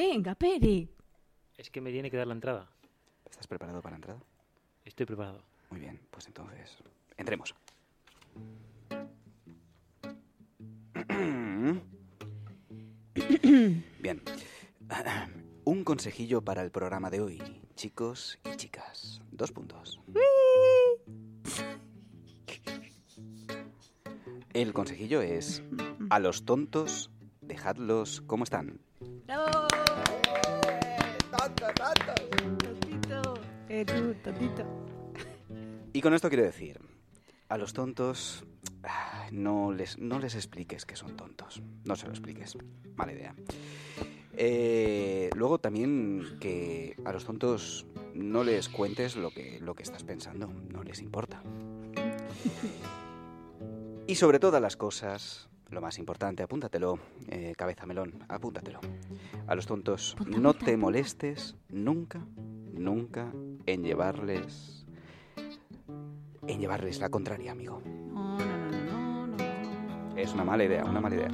Venga, Pere. Es que me tiene que dar la entrada. ¿Estás preparado para la entrada? Estoy preparado. Muy bien, pues entonces, entremos. Bien. Un consejillo para el programa de hoy, chicos y chicas. Dos puntos. El consejillo es, a los tontos, dejadlos como están. ¡Bravo! Y con esto quiero decir, a los tontos ah, no les, no les expliques que son tontos. No se lo expliques. Mala idea. Eh, luego también que a los tontos no les cuentes lo que, lo que estás pensando. No les importa. Y sobre todas las cosas, lo más importante, apúntatelo, eh, cabeza melón, apúntatelo. A los tontos, no te molestes nunca, nunca en llevarles... En llevarles la contraria, amigo. No, no, no. Es una mala idea, una mala idea.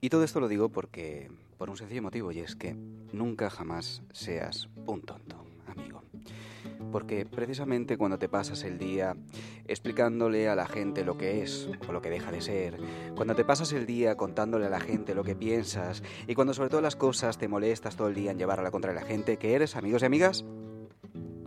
Y todo esto lo digo porque, por un sencillo motivo, y es que nunca jamás seas un tonto. Porque precisamente cuando te pasas el día explicándole a la gente lo que es o lo que deja de ser, cuando te pasas el día contándole a la gente lo que piensas y cuando sobre todas las cosas te molestas todo el día en llevar a la contra la gente, que eres, amigos y amigas,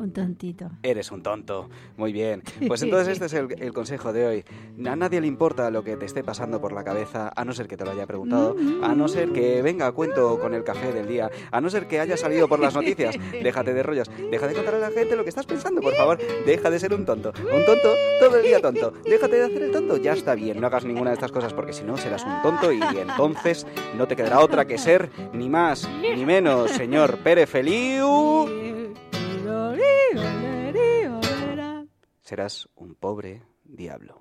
Un tontito. Eres un tonto. Muy bien. Pues entonces este es el, el consejo de hoy. A nadie le importa lo que te esté pasando por la cabeza, a no ser que te lo haya preguntado, a no ser que venga a cuento con el café del día, a no ser que haya salido por las noticias. Déjate de rollos. Deja de contar a la gente lo que estás pensando, por favor. Deja de ser un tonto. Un tonto todo el día tonto. Déjate de hacer el tonto. Ya está bien. No hagas ninguna de estas cosas porque si no serás un tonto y entonces no te quedará otra que ser ni más ni menos, señor Pere Feliu. Serás un pobre diablo.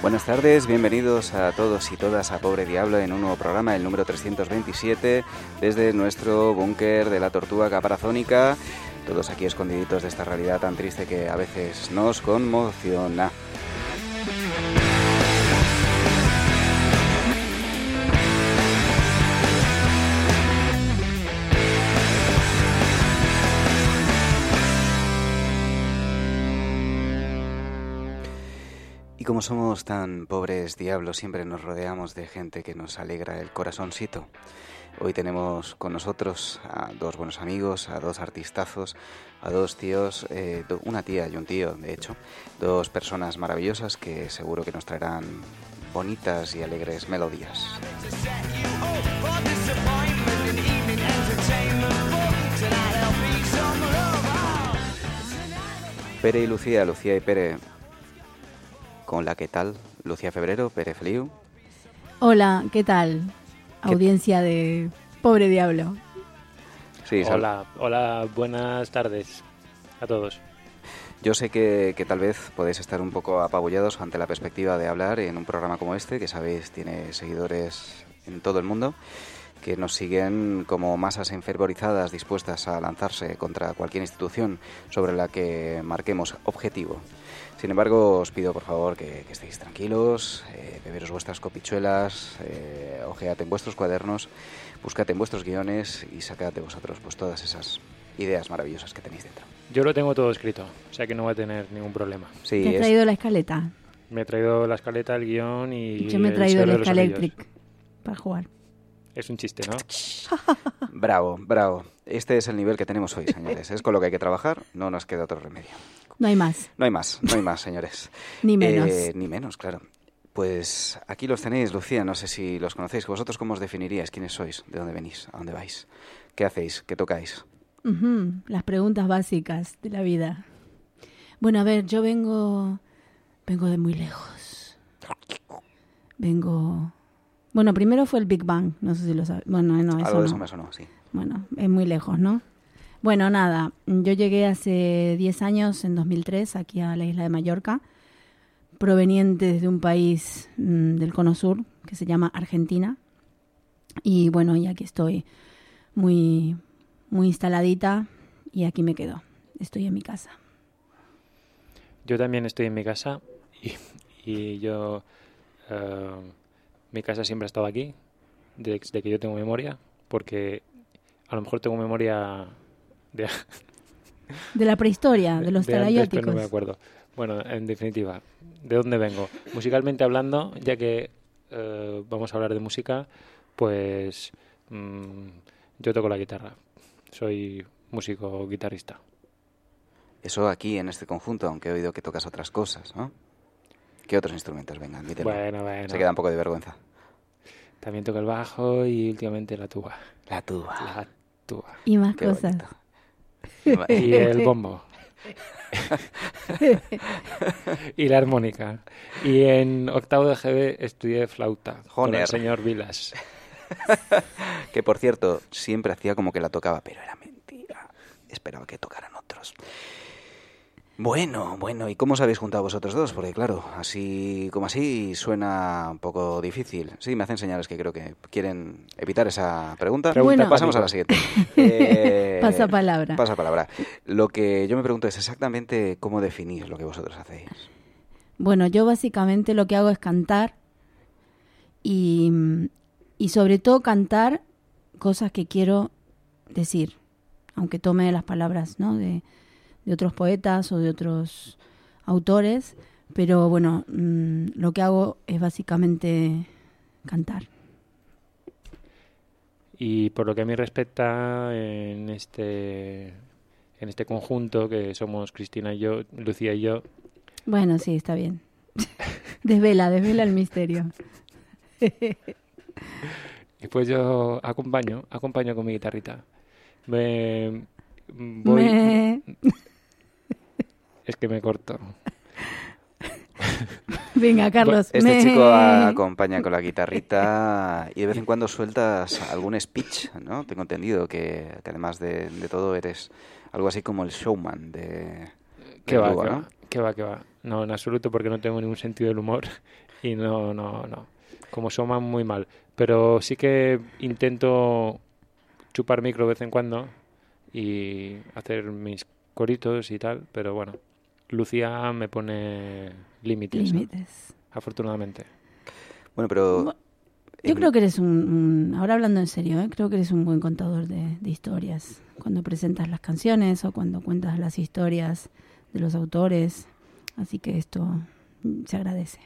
Buenas tardes, bienvenidos a todos y todas a Pobre Diablo en un nuevo programa, el número 327, desde nuestro búnker de la tortuga caparazónica, todos aquí escondiditos de esta realidad tan triste que a veces nos conmociona. Como somos tan pobres diablos, siempre nos rodeamos de gente que nos alegra el corazoncito. Hoy tenemos con nosotros a dos buenos amigos, a dos artistazos, a dos tíos, eh, una tía y un tío, de hecho, dos personas maravillosas que seguro que nos traerán bonitas y alegres melodías. Pere y Lucía, Lucía y Pere, con la que tal, Lucía Febrero, Pere Feliu. Hola, ¿qué tal? Audiencia de Pobre Diablo. Sí, Hola, hola, buenas tardes a todos. Yo sé que, que tal vez podéis estar un poco apabullados ante la perspectiva de hablar en un programa como este, que sabéis tiene seguidores en todo el mundo, que nos siguen como masas enfervorizadas dispuestas a lanzarse contra cualquier institución sobre la que marquemos objetivo. Sin embargo, os pido por favor que, que estéis tranquilos, eh, beberos vuestras copichuelas, eh, ojead en vuestros cuadernos, buscad en vuestros guiones y sacad de vosotros pues todas esas ideas maravillosas que tenéis dentro. Yo lo tengo todo escrito, o sea que no voy a tener ningún problema. Sí, Te he es- traído la escaleta. Me he traído la escaleta, el guion y Yo me he el traído el. Electric para jugar. Es un chiste, ¿no? Bravo, bravo. Este es el nivel que tenemos hoy, señores. Es con lo que hay que trabajar, no nos queda otro remedio. No hay más, No hay más, no hay más, señores. ni menos. Eh, ni menos, claro. Pues aquí los tenéis, Lucía, no sé si los conocéis. ¿Vosotros cómo os definiríais? ¿Quiénes sois? ¿De dónde venís? ¿A dónde vais? ¿Qué hacéis? ¿Qué tocáis? Las preguntas básicas de la vida. Bueno, a ver, yo vengo. Vengo de muy lejos. Vengo. Bueno, primero fue el Big Bang, no sé si lo sabes. Bueno, no, eso Algo de no. eso me sonó, sí. Bueno, es muy lejos, ¿no? Bueno, nada, yo llegué hace 10 años, en 2003, aquí a la isla de Mallorca, proveniente de un país mm, del cono sur que se llama Argentina. Y bueno, y aquí estoy muy, muy instaladita y aquí me quedo. Estoy en mi casa. Yo también estoy en mi casa y, y yo... eh, mi casa siempre ha estado aquí, desde que yo tengo memoria, porque a lo mejor tengo memoria de, De la prehistoria, de los de antes, pero talayóticos. no me acuerdo. Bueno, en definitiva, ¿de dónde vengo? Musicalmente hablando, ya que eh, vamos a hablar de música, pues mm, yo toco la guitarra. Soy músico guitarrista. Eso aquí en este conjunto, aunque he oído que tocas otras cosas, ¿no? ¿Qué otros instrumentos? Venga, admítelo. Bueno, bueno. Se queda un poco de vergüenza. También toco el bajo y últimamente la tuba. La tuba. La tuba. Y más Qué cosas. bonito. Y el bombo. y la armónica. Y en octavo de GB estudié flauta con el señor Vilas. Que por cierto, siempre hacía como que la tocaba, pero era mentira. Esperaba que tocaran otros. Bueno, bueno, ¿y cómo os habéis juntado vosotros dos? Porque claro, así como así suena un poco difícil. Sí, me hacen señales que creo que quieren evitar esa pregunta. Pregunta Bueno. Pasamos a la siguiente. Eh, Pasa palabra. Pasa palabra. Lo que yo me pregunto es exactamente cómo definís lo que vosotros hacéis. Bueno, yo básicamente lo que hago es cantar y, y sobre todo cantar cosas que quiero decir, aunque tome las palabras ¿no? de, de otros poetas o de otros autores, pero bueno, mm, lo que hago es básicamente cantar. Y por lo que a mí respecta, en este, en este conjunto que somos Cristina y yo, Lucía y yo, Bueno, sí, está bien. desvela, desvela el misterio. y pues yo acompaño, acompaño con mi guitarrita. Me, voy, Me- es que me corto. Venga, Carlos. Este me- chico acompaña con la guitarrita y de vez en cuando sueltas algún speech, ¿no? Tengo entendido que, que además de, de todo eres algo así como el showman de... ¿Qué del va, ¿no? va? ¿Qué va, qué va? No, en absoluto, porque no tengo ningún sentido del humor y no, no, no. Como Soma, muy mal. Pero sí que intento chupar micro de vez en cuando y hacer mis coritos y tal, pero bueno, Lucía me pone límites, ¿no? Límites. afortunadamente. Bueno, pero... Yo en- creo que eres un, un- ahora hablando en serio, ¿eh? creo que eres un buen contador de, de historias. Cuando presentas las canciones o cuando cuentas las historias de los autores. Así que esto se agradece.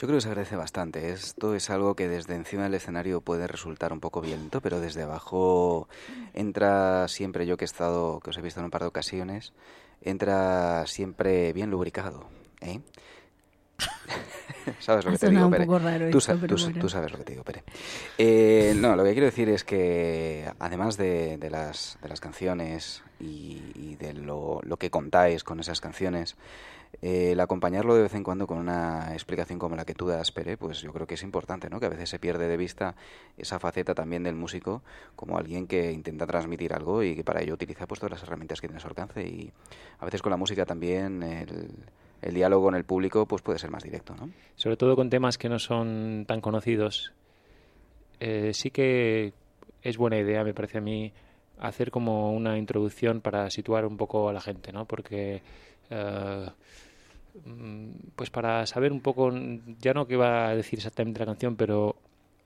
Yo creo que se agradece bastante. Esto es algo que desde encima del escenario puede resultar un poco violento, pero desde abajo entra siempre, yo que he estado, que os he visto en un par de ocasiones, entra siempre bien lubricado. ¿eh? sabes lo que te digo, Pere. esto, bueno. tú sabes lo que te digo, Pere. Eh, no, lo que quiero decir es que además de, de las, de las canciones y, y de lo, lo que contáis con esas canciones, eh, el acompañarlo de vez en cuando con una explicación como la que tú das, Pere, pues yo creo que es importante, ¿no? Que a veces se pierde de vista esa faceta también del músico como alguien que intenta transmitir algo y que para ello utiliza pues todas las herramientas que tiene a su alcance y a veces con la música también el, diálogo con el público pues puede ser más directo, ¿no? Sobre todo con temas que no son tan conocidos. Eh, sí que es buena idea, me parece a mí, hacer como una introducción para situar un poco a la gente, ¿no? Porque, eh, mm, pues para saber un poco, ya no qué va a decir exactamente la canción, pero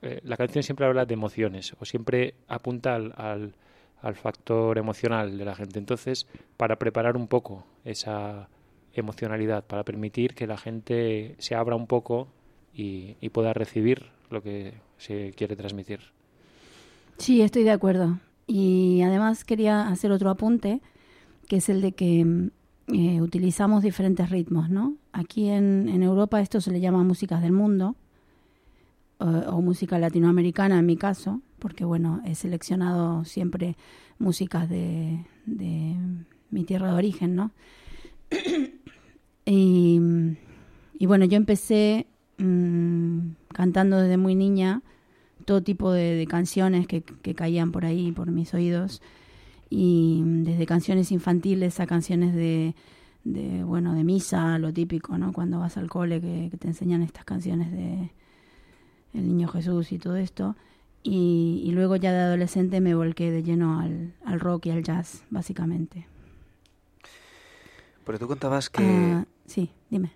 eh, la canción siempre habla de emociones o siempre apunta al, al, factor emocional de la gente. Entonces, para preparar un poco esa emocionalidad, para permitir que la gente se abra un poco y, y pueda recibir lo que se quiere transmitir. Sí, estoy de acuerdo. Y además quería hacer otro apunte, que es el de que mm, eh, utilizamos diferentes ritmos, ¿no? Aquí en, Europa esto se le llama músicas del mundo, o, o música latinoamericana en mi caso, porque bueno, he seleccionado siempre músicas de, mi tierra de origen, ¿no? y, bueno, yo empecé mm, cantando desde muy niña todo tipo de, canciones que caían por ahí, por mis oídos, y mm, desde canciones infantiles a canciones de, de, bueno, de misa, lo típico, ¿no? Cuando vas al cole que, que te enseñan estas canciones de El Niño Jesús y todo esto. Y, y luego ya de adolescente me volqué de lleno al, al rock y al jazz, básicamente. Pero tú contabas que... Ah, sí, dime.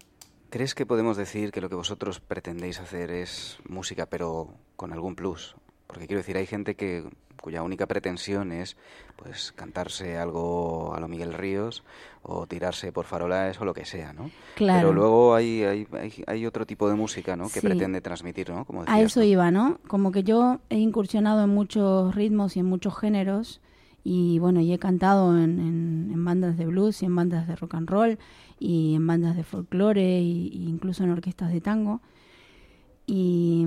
¿Crees que podemos decir que lo que vosotros pretendéis hacer es música, pero con algún plus? Porque quiero decir, hay gente que cuya única pretensión es pues cantarse algo a lo Miguel Ríos o tirarse por farolas o lo que sea, ¿no? Claro. Pero luego hay, hay, hay, hay otro tipo de música, ¿no? Que pretende transmitir, ¿no? Como A eso iba, ¿no? Como que yo he incursionado en muchos ritmos y en muchos géneros y bueno, y he cantado en, en- en bandas de blues y en bandas de rock and roll y en bandas de folclore y incluso en orquestas de tango. Y,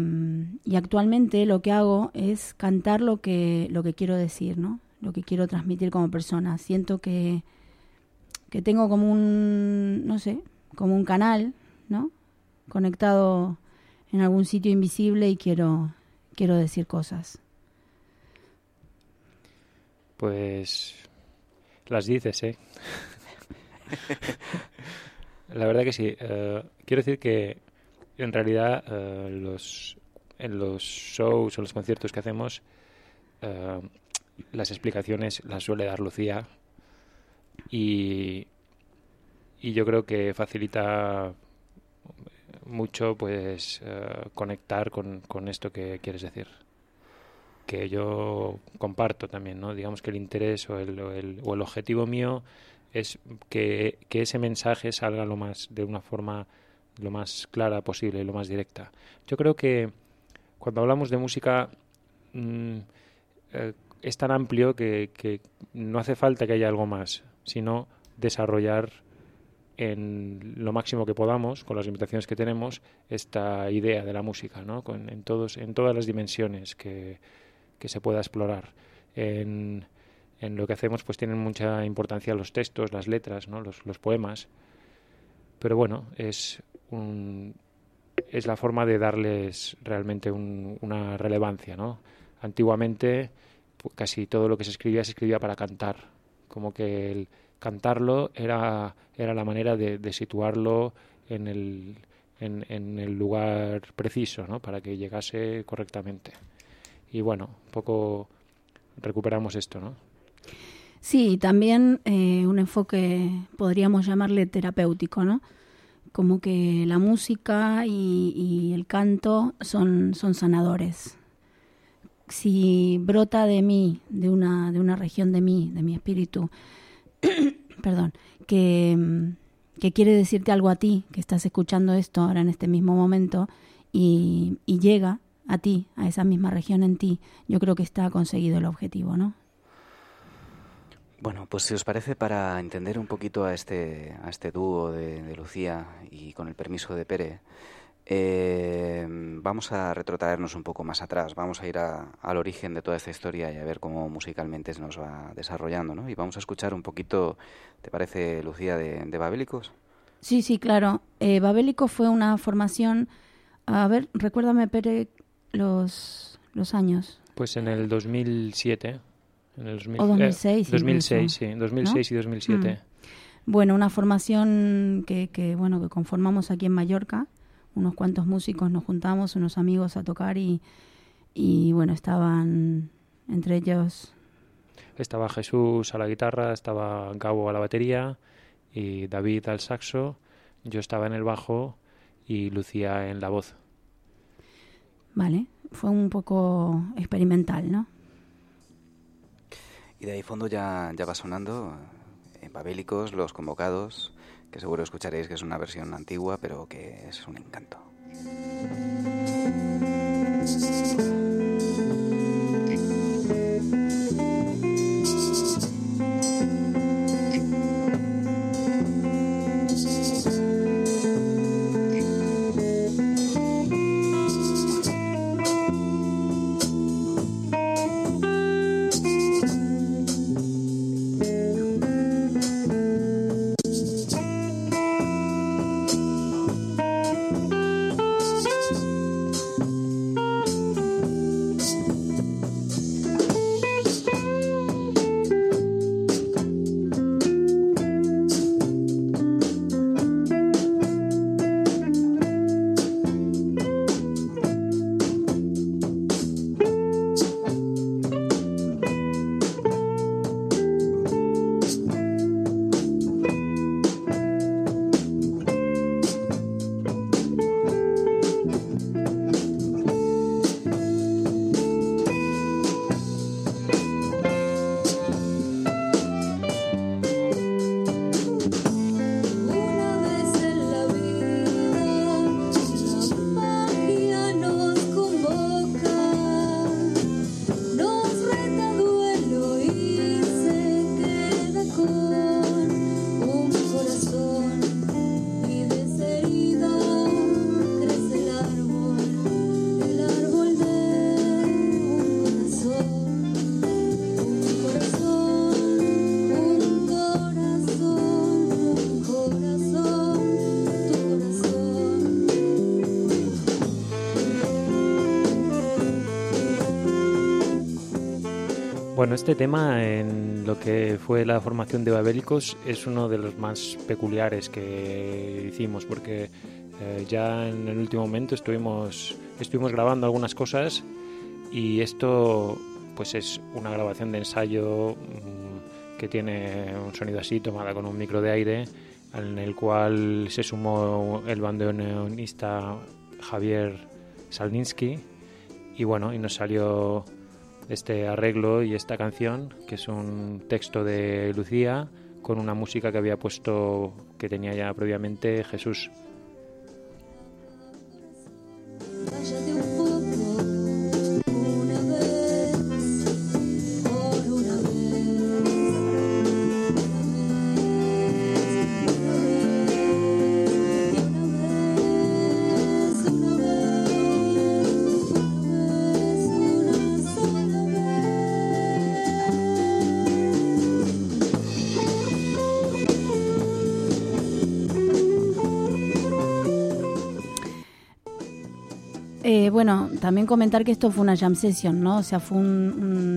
actualmente lo que hago es cantar lo que, lo que quiero decir, ¿no? Lo que quiero transmitir como persona. Siento que, que tengo como un, no sé, como un canal, ¿no? Conectado en algún sitio invisible y quiero, quiero decir cosas. Pues las dices, ¿eh? La verdad que sí. Eh, quiero decir que en realidad eh, los, en los shows o los conciertos que hacemos, eh, las explicaciones las suele dar Lucía y, y yo creo que facilita mucho pues eh, conectar con, con esto que quieres decir que yo comparto también, ¿no? Digamos que el interés o el, o el, o el objetivo mío es que, que ese mensaje salga lo más de una forma lo más clara posible, lo más directa. Yo creo que cuando hablamos de música mm, eh, es tan amplio que, no hace falta que haya algo más, sino desarrollar en lo máximo que podamos, con las limitaciones que tenemos, esta idea de la música, ¿no? Con, en, todos, en todas las dimensiones que, se pueda explorar. En, en, lo que hacemos pues tienen mucha importancia los textos, las letras, ¿no? los poemas. Pero bueno, es, un, es la forma de darles realmente un, una relevancia. ¿no? Antiguamente pu- casi todo lo que se escribía se escribía para cantar, como que el cantarlo era, era la manera de, situarlo en el, en el lugar preciso, ¿no? para que llegase correctamente. Y bueno, un poco recuperamos esto, ¿no? Sí, y también eh, un enfoque, podríamos llamarle terapéutico, ¿no? Como que la música y, el canto son, son sanadores. Si brota de mí, de una, de una región de mí, de mi espíritu, perdón, que, que quiere decirte algo a ti, que estás escuchando esto ahora en este mismo momento, y, y llega a ti, a esa misma región en ti, yo creo que está conseguido el objetivo, ¿no? Bueno, pues si os parece, para entender un poquito a este, a este dúo de, de Lucía y con el permiso de Pere, Eh, vamos a retrotraernos un poco más atrás, vamos a ir a- al origen de toda esta historia y a ver cómo musicalmente se nos va desarrollando, ¿no? Y vamos a escuchar un poquito, ¿te parece, Lucía, de, de Babélicos? Sí, sí, claro. Eh, Babélico fue una formación, a ver, recuérdame, Pere, los, los años. Pues en el 2007. En el 2000, O eh, 2006 2006, incluso, sí. 2006 y 2007. Bueno, una formación que, que, bueno, que conformamos aquí en Mallorca. Unos cuantos músicos nos juntamos, unos amigos a tocar y, y bueno, estaban entre ellos Estaba Jesús a la guitarra, estaba Gabo a la batería y David al saxo. Yo estaba en el bajo y Lucía en la voz. Vale, fue un poco experimental, ¿no? Y de ahí fondo ya, ya va sonando eh, en Babélicos, Los Convocados, que seguro escucharéis que es una versión antigua, pero que es un encanto. Bueno, este tema en lo que fue la formación de Babélicos es uno de los más peculiares que hicimos porque eh, ya en el último momento estuvimos, estuvimos grabando algunas cosas y esto pues es una grabación de ensayo mm, que tiene un sonido así tomada con un micro de aire en el cual se sumó el bandoneonista Javier Salninsky y bueno, y nos salió este arreglo y esta canción, que es un texto de Lucía con una música que había puesto, que tenía ya previamente Jesús. También comentar que esto fue una jam session, ¿no? O sea, fue un,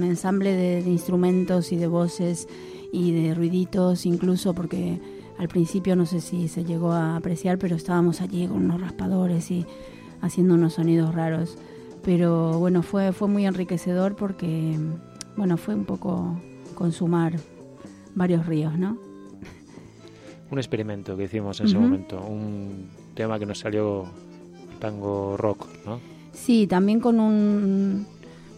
un ensamble de, de instrumentos y de voces y de ruiditos, incluso porque al principio no sé si se llegó a apreciar, pero estábamos allí con unos raspadores y haciendo unos sonidos raros. Pero bueno, fue, fue muy enriquecedor porque, bueno, fue un poco consumar varios ríos, ¿no? Un experimento que hicimos en ese momento, un tema que nos salió tango rock, ¿no? Sí, también con un-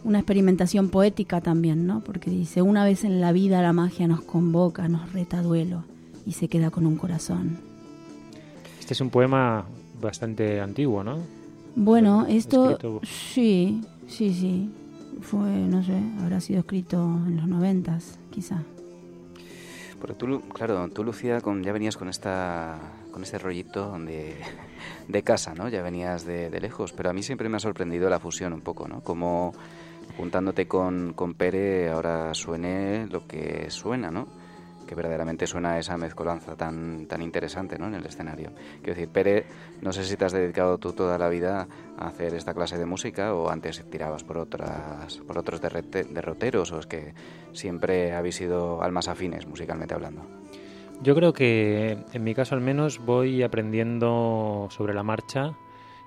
una experimentación poética también, ¿no? Porque dice, una vez en la vida la magia nos convoca, nos reta duelo y se queda con un corazón. Este es un poema bastante antiguo, ¿no? Bueno, esto escrito- sí, sí, sí. Fue, no sé, habrá sido escrito en los noventas, quizá. Porque tú, claro, tú Lucía, con, ya venías con esta con este rollito de, casa, ¿no? Ya venías de, de lejos, pero a mí siempre me ha sorprendido la fusión un poco, ¿no? Como juntándote con, con Pere ahora suene lo que suena, ¿no? Que verdaderamente suena esa mezcolanza tan, tan interesante, ¿no? En el escenario. Quiero decir, Pere, no sé si te has dedicado tú toda la vida a hacer esta clase de música o antes tirabas por otras por otros derroteros o es que siempre habéis sido almas afines musicalmente hablando. Yo creo que en mi caso al menos voy aprendiendo sobre la marcha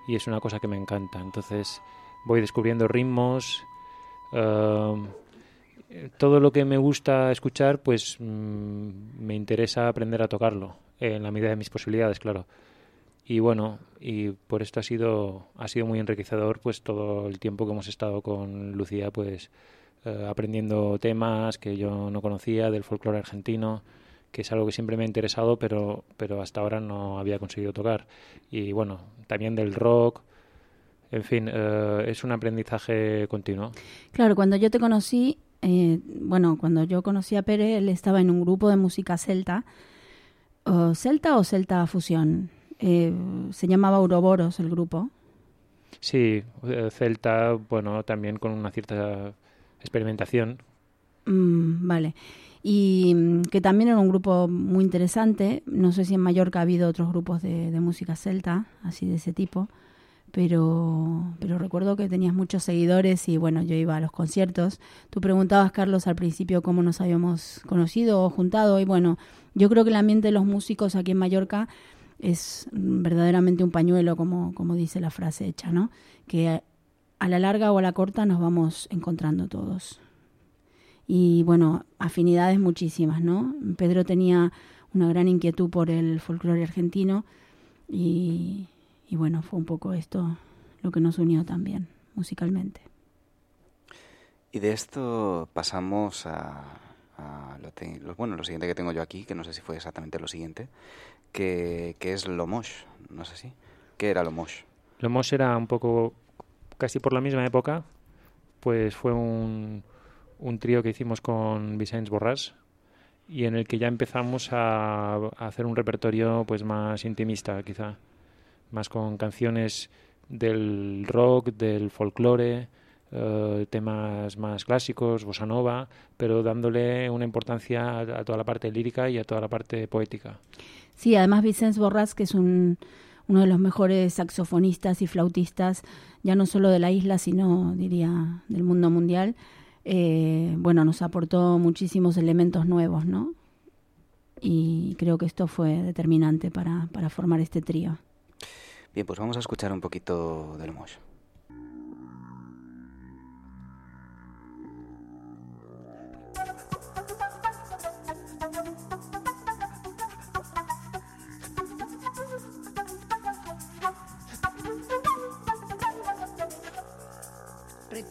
y es una cosa que me encanta. Entonces voy descubriendo ritmos. eh, todo lo que me gusta escuchar, pues mm, me interesa aprender a tocarlo, en la medida de mis posibilidades, claro. Y bueno, y por esto ha sido, ha sido muy enriquecedor pues todo el tiempo que hemos estado con Lucía, pues eh, aprendiendo temas que yo no conocía del folclore argentino, que es algo que siempre me ha interesado, pero, pero hasta ahora no había conseguido tocar. Y bueno, también del rock, en fin, eh, es un aprendizaje continuo. Claro, cuando yo te conocí, eh, bueno, cuando yo conocí a Pere, él estaba en un grupo de música celta. ¿O ¿Celta o Celta Fusión? Eh, se llamaba Ouroboros el grupo. Sí, Celta, bueno, también con una cierta experimentación. Mm, vale. Y mm, que también era un grupo muy interesante. No sé si en Mallorca ha habido otros grupos de, música celta, así de ese tipo. Pero, pero recuerdo que tenías muchos seguidores y bueno, yo iba a los conciertos. Tú preguntabas, Carlos, al principio cómo nos habíamos conocido o juntado. Y bueno, yo creo que el ambiente de los músicos aquí en Mallorca es verdaderamente un pañuelo, como, como dice la frase hecha, ¿no? Que a la larga o a la corta nos vamos encontrando todos y bueno, afinidades muchísimas, ¿no? Pedro tenía una gran inquietud por el folclore argentino y, y bueno, fue un poco esto lo que nos unió también musicalmente. Y de esto pasamos a, a lo, te- lo- bueno, lo siguiente que tengo yo aquí, que no sé si fue exactamente lo siguiente, que, que es lo mosh, no sé si. ¿Qué era lo mosh? Lo Mos era un poco, casi por la misma época, pues fue un, un trío que hicimos con Vicens Borràs y en el que ya empezamos a, hacer un repertorio pues más intimista quizá, más con canciones del rock, del folclore, eh, temas más clásicos, bossa nova, pero dándole una importancia a, toda la parte lírica y a toda la parte poética. Sí, además Vicens Borràs, que es un, uno de los mejores saxofonistas y flautistas, ya no solo de la isla, sino diría del mundo mundial, eh, bueno, nos aportó muchísimos elementos nuevos, ¿no? Y creo que esto fue determinante para, para formar este trío. Bien, pues vamos a escuchar un poquito del mosh.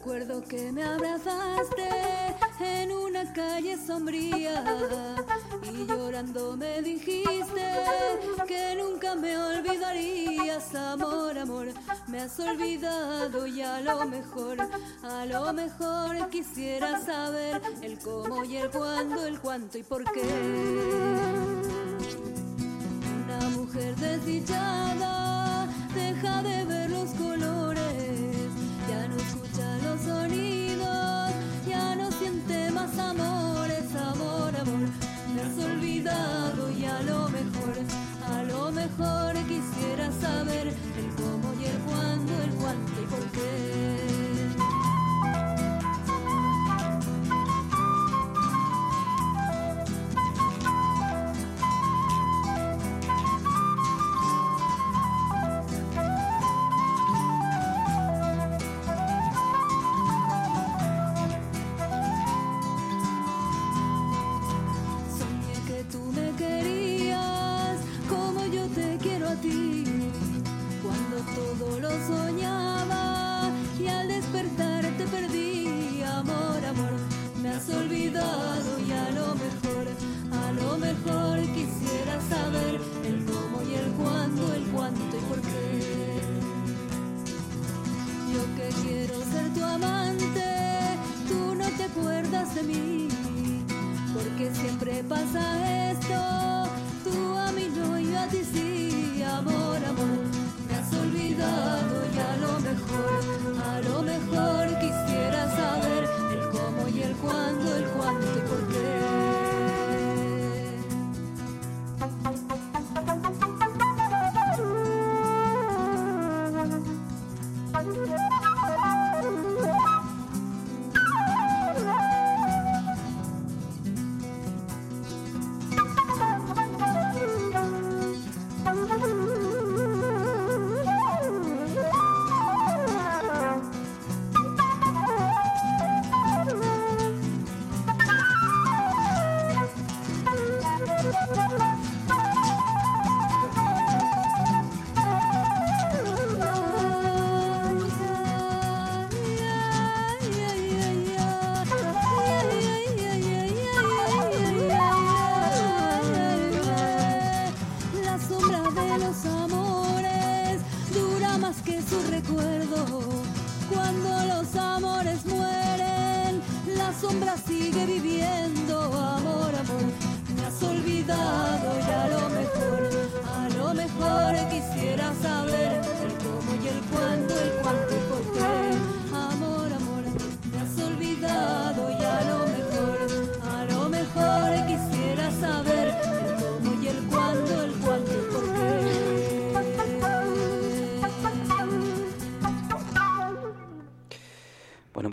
Recuerdo que me abrazaste en una calle sombría y llorando me dijiste que nunca me olvidarías, amor, amor. Me has olvidado y a lo mejor, a lo mejor quisiera saber el cómo y el cuándo, el cuánto y por qué. Una mujer desdichada deja de ver los colores,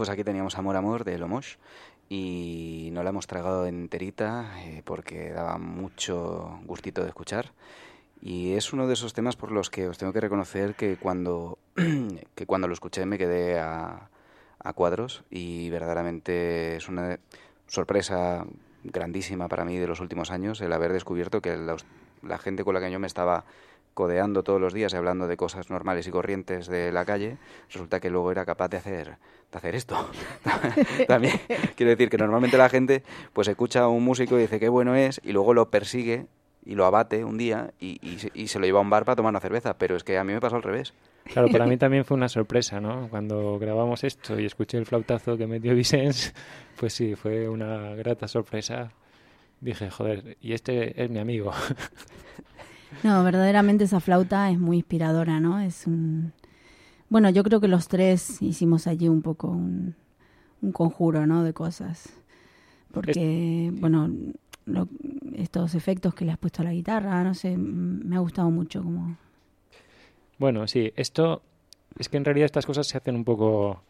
pues aquí teníamos Amor Amor de Lomosh y no la hemos tragado enterita eh, porque daba mucho gustito de escuchar. Y es uno de esos temas por los que os tengo que reconocer que cuando, que cuando lo escuché me quedé a, a cuadros y verdaderamente es una sorpresa grandísima para mí de los últimos años el haber descubierto que la gente con la que yo me estaba codeando todos los días y hablando de cosas normales y corrientes de la calle, resulta que luego era capaz de hacer, de hacer esto. También quiero decir que normalmente la gente pues escucha a un músico y dice qué bueno es y luego lo persigue y lo abate un día y, y se- y se lo lleva a un bar para tomar una cerveza, pero es que a mí me pasó al revés. Claro, para mí también fue una sorpresa, ¿no? Cuando grabamos esto y escuché el flautazo que metió Vicens, pues sí, fue una grata sorpresa. Dije, joder, y este es mi amigo. No, verdaderamente esa flauta es muy inspiradora, ¿no? Es un... Bueno, yo creo que los tres hicimos allí un poco un, un conjuro, ¿no? De cosas. Porque, bueno, lo- estos efectos que le has puesto a la guitarra, no sé, me ha gustado mucho como... Bueno, sí, esto es que en realidad estas cosas se hacen un poco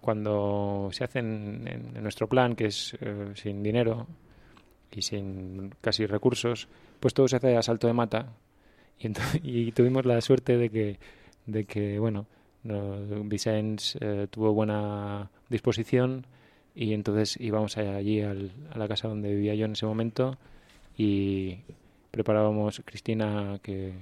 cuando se hacen en, en nuestro plan, que es eh, sin dinero y sin casi recursos, pues todo se hace a salto de mata. Y, y tuvimos la suerte de que, de que bueno, no, Vicens eh, tuvo buena disposición y entonces íbamos allí al- a la casa donde vivía yo en ese momento y preparábamos Cristina, que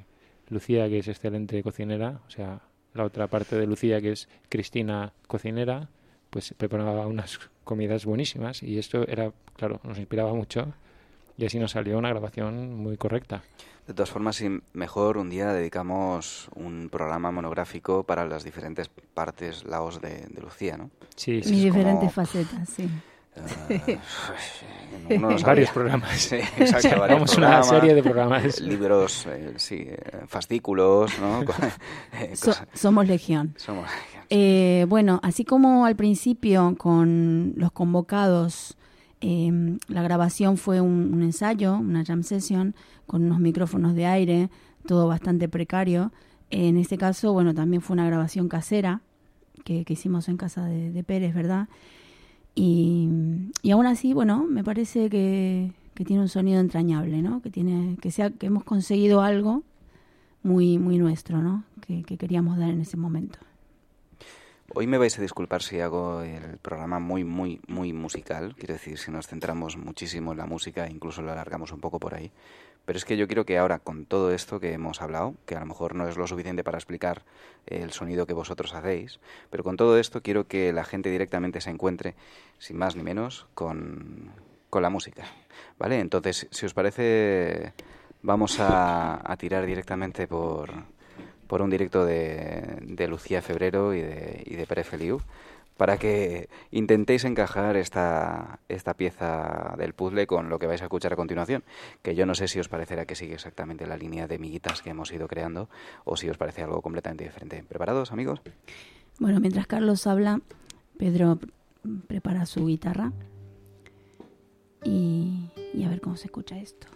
Lucía, que es excelente cocinera, o sea, la otra parte de Lucía, que es Cristina cocinera, pues preparaba unas comidas buenísimas y esto era, claro, nos inspiraba mucho y así nos salió una grabación muy correcta. De todas formas, si mejor un día dedicamos un programa monográfico para las diferentes partes, laos de, de Lucía, ¿no? Sí, sí, es diferentes como- facetas, sí. Ah, uno no sabe. varios programas. Sí, exacto, varios Vamos una serie de programas. Libros, eh, sí, eh, fascículos, ¿no? Eh, So- somos legión. somos- Eh, bueno, así como al principio con los convocados, eh, la grabación fue un, un ensayo, una jam session, con unos micrófonos de aire, todo bastante precario. En este caso, bueno, también fue una grabación casera que, que hicimos en casa de, de Pérez, ¿verdad? Y, y aún así, bueno, me parece que, que tiene un sonido entrañable, ¿no? Que tiene, que sea, que hemos conseguido algo muy, muy nuestro, ¿no? Que, que queríamos dar en ese momento. Hoy me vais a disculpar si hago el programa muy, muy, muy musical. Quiero decir, si nos centramos muchísimo en la música, incluso lo alargamos un poco por ahí. Pero es que yo quiero que ahora, con todo esto que hemos hablado, que a lo mejor no es lo suficiente para explicar el sonido que vosotros hacéis, pero con todo esto quiero que la gente directamente se encuentre, sin más ni menos, con, con la música. ¿Vale? Entonces, si os parece, vamos a, a tirar directamente por, por un directo de, de Lucía Febrero y de, y de Pere Feliu para que intentéis encajar esta, esta pieza del puzzle con lo que vais a escuchar a continuación, que yo no sé si os parecerá que sigue exactamente la línea de miguitas que hemos ido creando o si os parece algo completamente diferente. ¿Preparados, amigos? Bueno, mientras Carlos habla, Pedro prepara su guitarra y, a ver cómo se escucha esto.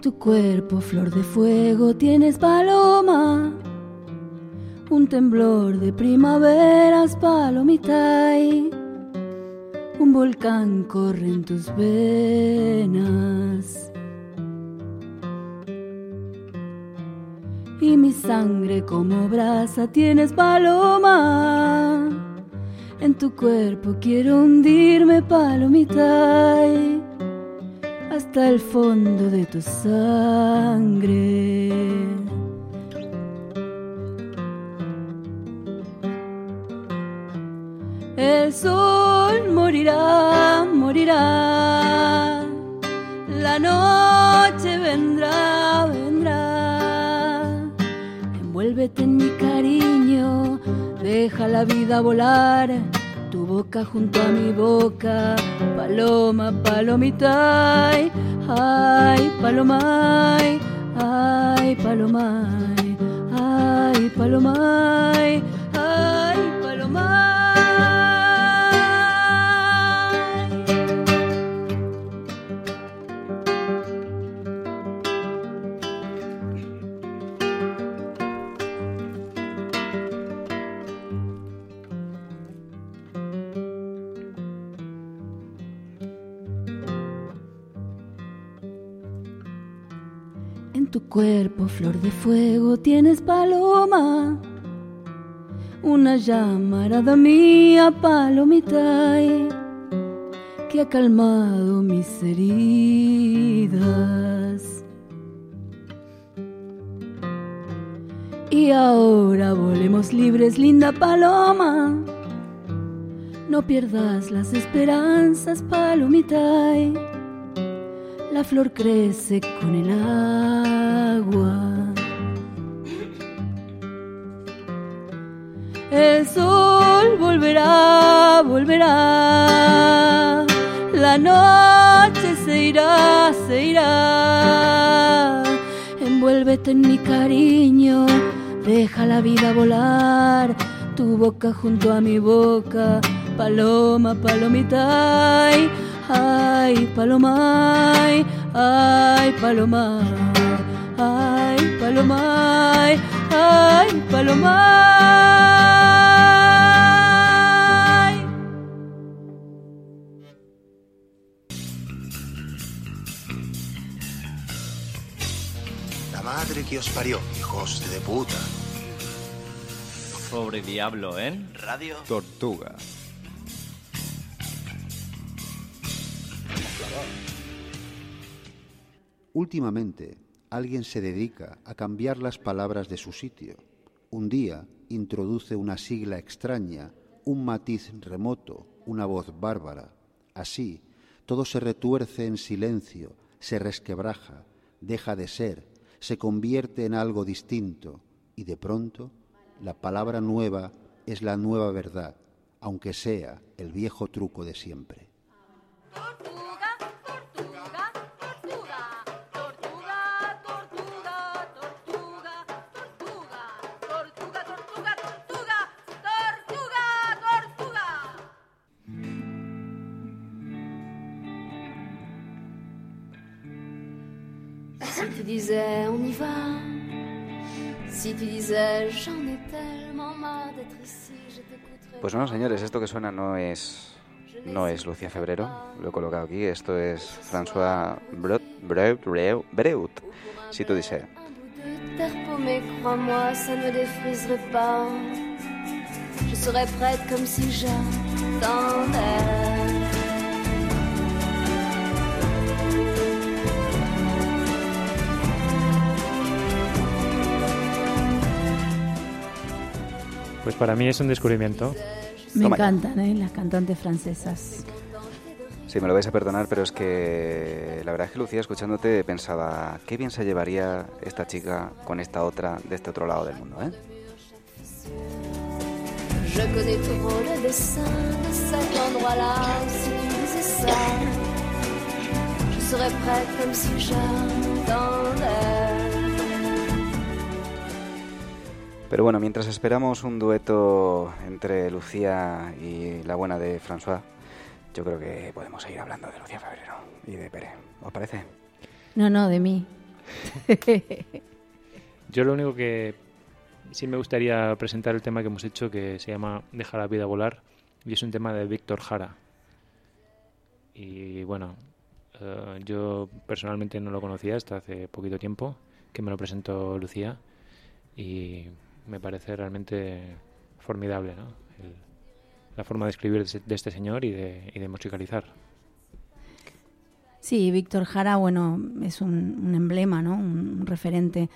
Tu cuerpo, flor de fuego, tienes paloma. Un temblor de primaveras, palomitay. Un volcán corre en tus venas. Y mi sangre como brasa tienes paloma. En tu cuerpo quiero hundirme, palomitay hasta el fondo de tu sangre. El sol morirá, morirá. La noche vendrá, vendrá. Envuélvete en mi cariño, deja la vida volar. Tu boca junto a mi boca, paloma, palomitay, ay, palomay, ay, palomay, ay, palomay, cuerpo, flor de fuego, tienes paloma. Una llamarada mía, palomitay, que ha calmado mis heridas. Y ahora volemos libres, linda paloma. No pierdas las esperanzas, palomitay la flor crece con el agua. El sol volverá, volverá. La noche se irá, se irá. Envuélvete en mi cariño, deja la vida volar. Tu boca junto a mi boca, paloma, palomitay. Ay, palomay, ay, palomay, ay, palomay, ay, palomay. La madre que os parió, hijos de puta. Pobre diablo, ¿eh? Radio Tortuga. Últimamente, alguien se dedica a cambiar las palabras de su sitio. Un día introduce una sigla extraña, un matiz remoto, una voz bárbara. Así, todo se retuerce en silencio, se resquebraja, deja de ser, se convierte en algo distinto y de pronto la palabra nueva es la nueva verdad, aunque sea el viejo truco de siempre. Disais on y va, si tu disais j'en ai tellement marre d'être ici, je t'écouterai. Pues no, señores, esto que suena no es no es Lucia Febrero, lo he colocado aquí, esto es François Breut, Breut, Breut, Breut. Si tú dices, Un bout de terre paumée, crois-moi, ça ne me défriserait pas. Je serais prête comme si j'attendais. Pues para mí es un descubrimiento. Me Toma encantan ¿eh? las cantantes francesas. Sí, me lo vais a perdonar, pero es que la verdad es que Lucía, escuchándote, pensaba, qué bien se llevaría esta chica con esta otra de este otro lado del mundo, ¿eh? Je Pero bueno, mientras esperamos un dueto entre Lucía y la buena de François, yo creo que podemos seguir hablando de Lucía Febrero y de Pere. ¿Os parece? No, no, de mí. Yo lo único que sí me gustaría presentar el tema que hemos hecho que se llama Deja la vida volar y es un tema de Víctor Jara. Y bueno, eh, yo personalmente no lo conocía hasta hace poquito tiempo que me lo presentó Lucía y me parece realmente formidable ¿no? El- la forma de escribir de este señor y de, y de musicalizar. Sí, Víctor Jara, bueno, es un, un emblema, ¿no? Un, referente,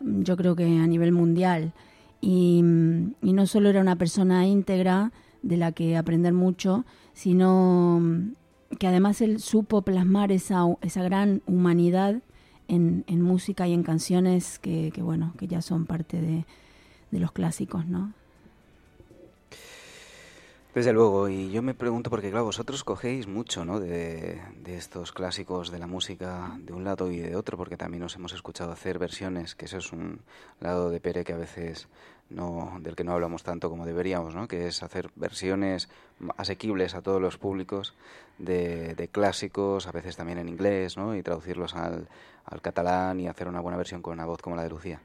yo creo que a nivel mundial. Y, no solo era una persona íntegra de la que aprender mucho, sino que además él supo plasmar esa, esa gran humanidad en, en música y en canciones que, que, bueno, que ya son parte de, de los clásicos, ¿no? Desde luego, y yo me pregunto, porque claro, vosotros cogéis mucho ¿no? de, estos clásicos de la música de un lado y de otro, porque también os hemos escuchado hacer versiones, que eso es un lado de Pere que a veces no, del que no hablamos tanto como deberíamos, ¿no? que es hacer versiones asequibles a todos los públicos de, de clásicos, a veces también en inglés, ¿no? y traducirlos al, al catalán y hacer una buena versión con una voz como la de Lucía.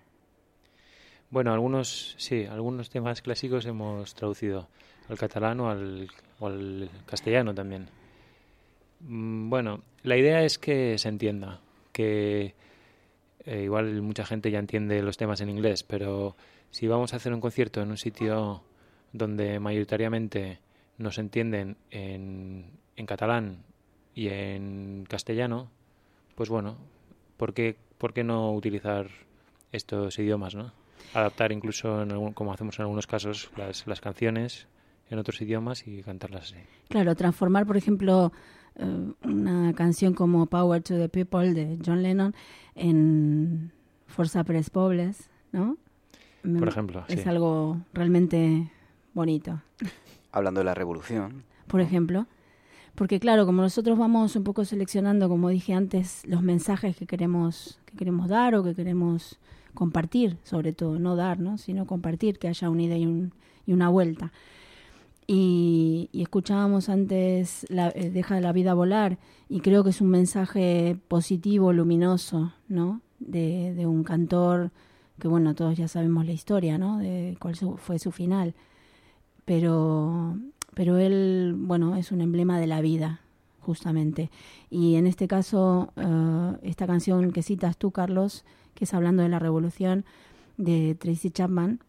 Bueno, algunos, sí, algunos temas clásicos hemos traducido al catalán o al, o al castellano también. Mm, Bueno, la idea es que se entienda, que eh, igual mucha gente ya entiende los temas en inglés, pero si vamos a hacer un concierto en un sitio donde mayoritariamente nos entienden en, en catalán y en castellano, pues bueno, ¿por qué, por qué no utilizar estos idiomas, no? Adaptar incluso, en algún- como hacemos en algunos casos, las, las canciones en otros idiomas y cantarlas así. Claro, transformar, por ejemplo, eh, una canción como Power to the People de John Lennon en Forza Pres Pobles, ¿no? Por ejemplo, Es sí. algo realmente bonito, Hablando de la revolución, por ejemplo. Porque claro, como nosotros vamos un poco seleccionando, como dije antes, los mensajes que queremos, que queremos dar o que queremos compartir, sobre todo, no dar, ¿no? sino compartir, que haya una ida y, un- y una vuelta. Y, escuchábamos antes la, eh, Deja la vida volar y creo que es un mensaje positivo, luminoso, ¿no? De, de un cantor que, bueno, todos ya sabemos la historia, ¿no? De cuál su- fue su final. Pero, pero él, bueno, es un emblema de la vida, justamente. Y en este caso, eh, esta canción que citas tú, Carlos, que es hablando de la revolución de Tracy Chapman,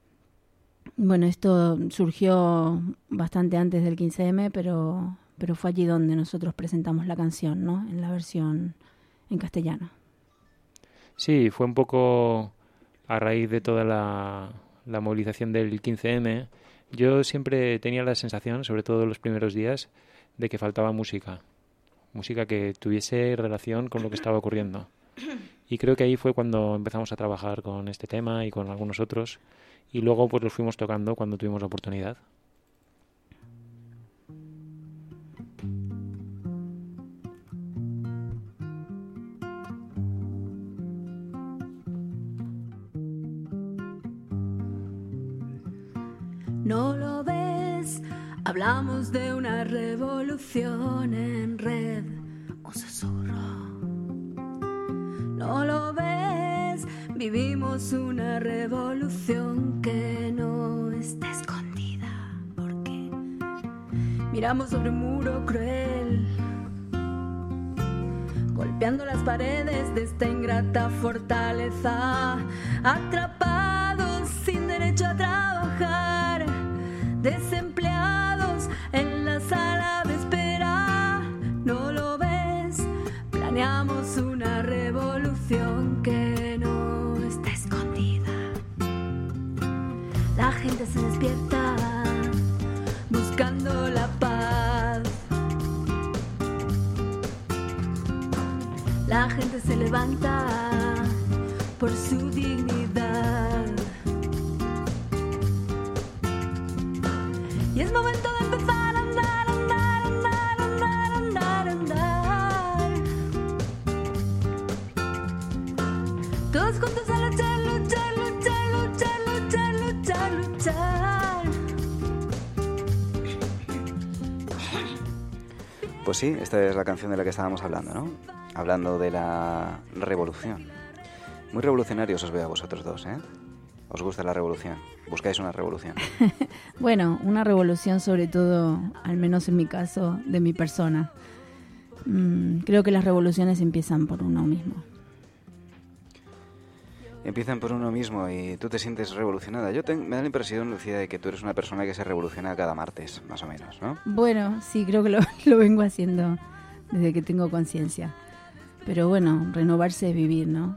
bueno, esto surgió bastante antes del 15M, pero, pero fue allí donde nosotros presentamos la canción, ¿no? En la versión en castellano. Sí, fue un poco a raíz de toda la, la movilización del 15M. Yo siempre tenía la sensación, sobre todo los primeros días, de que faltaba música. Música que tuviese relación con lo que estaba ocurriendo. Y creo que ahí fue cuando empezamos a trabajar con este tema y con algunos otros. Y luego pues los fuimos tocando cuando tuvimos la oportunidad. Hablamos de una revolución en red, un susurro. No lo ves, vivimos una revolución que no está escondida, porque miramos sobre un muro cruel, golpeando las paredes de esta ingrata fortaleza, atrapados sin derecho a trabajar, desempleados se despierta buscando la paz. La gente se levanta por su Pues sí, esta es la canción de la que estábamos hablando, ¿no? Hablando de la revolución. Muy revolucionarios os veo a vosotros dos, ¿eh? Os gusta la revolución. Buscáis una revolución. Bueno, una revolución sobre todo, al menos en mi caso, de mi persona. Mm, creo que las revoluciones empiezan por uno mismo. Empiezan por uno mismo y tú te sientes revolucionada. Yo ten- me da la impresión, Lucía, de que tú eres una persona que se revoluciona cada martes, más o menos, ¿no? Bueno, sí, creo que lo, lo vengo haciendo desde que tengo conciencia. Pero bueno, renovarse es vivir, ¿no?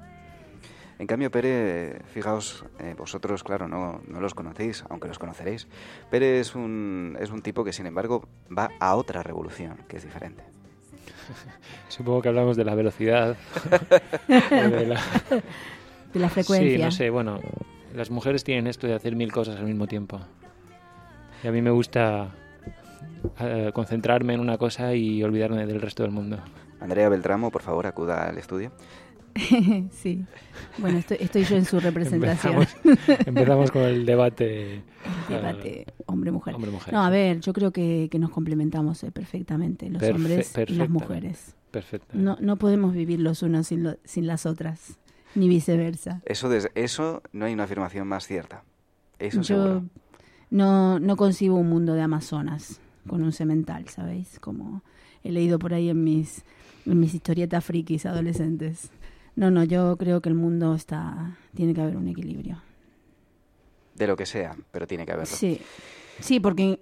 En cambio, Pere, fijaos, eh, vosotros, claro, no, no los conocéis, aunque los conoceréis. Pere es un, es un tipo que, sin embargo, va a otra revolución, que es diferente. Supongo que hablamos de la velocidad. o de la- De la frecuencia. Sí, no sé, bueno, las mujeres tienen esto de hacer mil cosas al mismo tiempo. Y a mí me gusta eh, concentrarme en una cosa y olvidarme del resto del mundo. Andrea Beltramo, por favor, acuda al estudio. sí. Bueno, estoy, estoy yo en su representación. Empezamos, empezamos con el debate. Debate eh, hombre-mujer. hombre-mujer, No, a ver, yo creo que, que nos complementamos eh, perfectamente, los Perfe- hombres y las mujeres. Perfecto. No, no podemos vivir los unos sin, lo- sin las otras, ni viceversa. Eso, des- eso no hay una afirmación más cierta. Eso Yo seguro. no, no concibo un mundo de Amazonas con un cemental, ¿sabéis? Como he leído por ahí en mis, en mis historietas frikis adolescentes. No, no, yo creo que el mundo está tiene que haber un equilibrio. De lo que sea, pero tiene que haberlo. Sí, sí, porque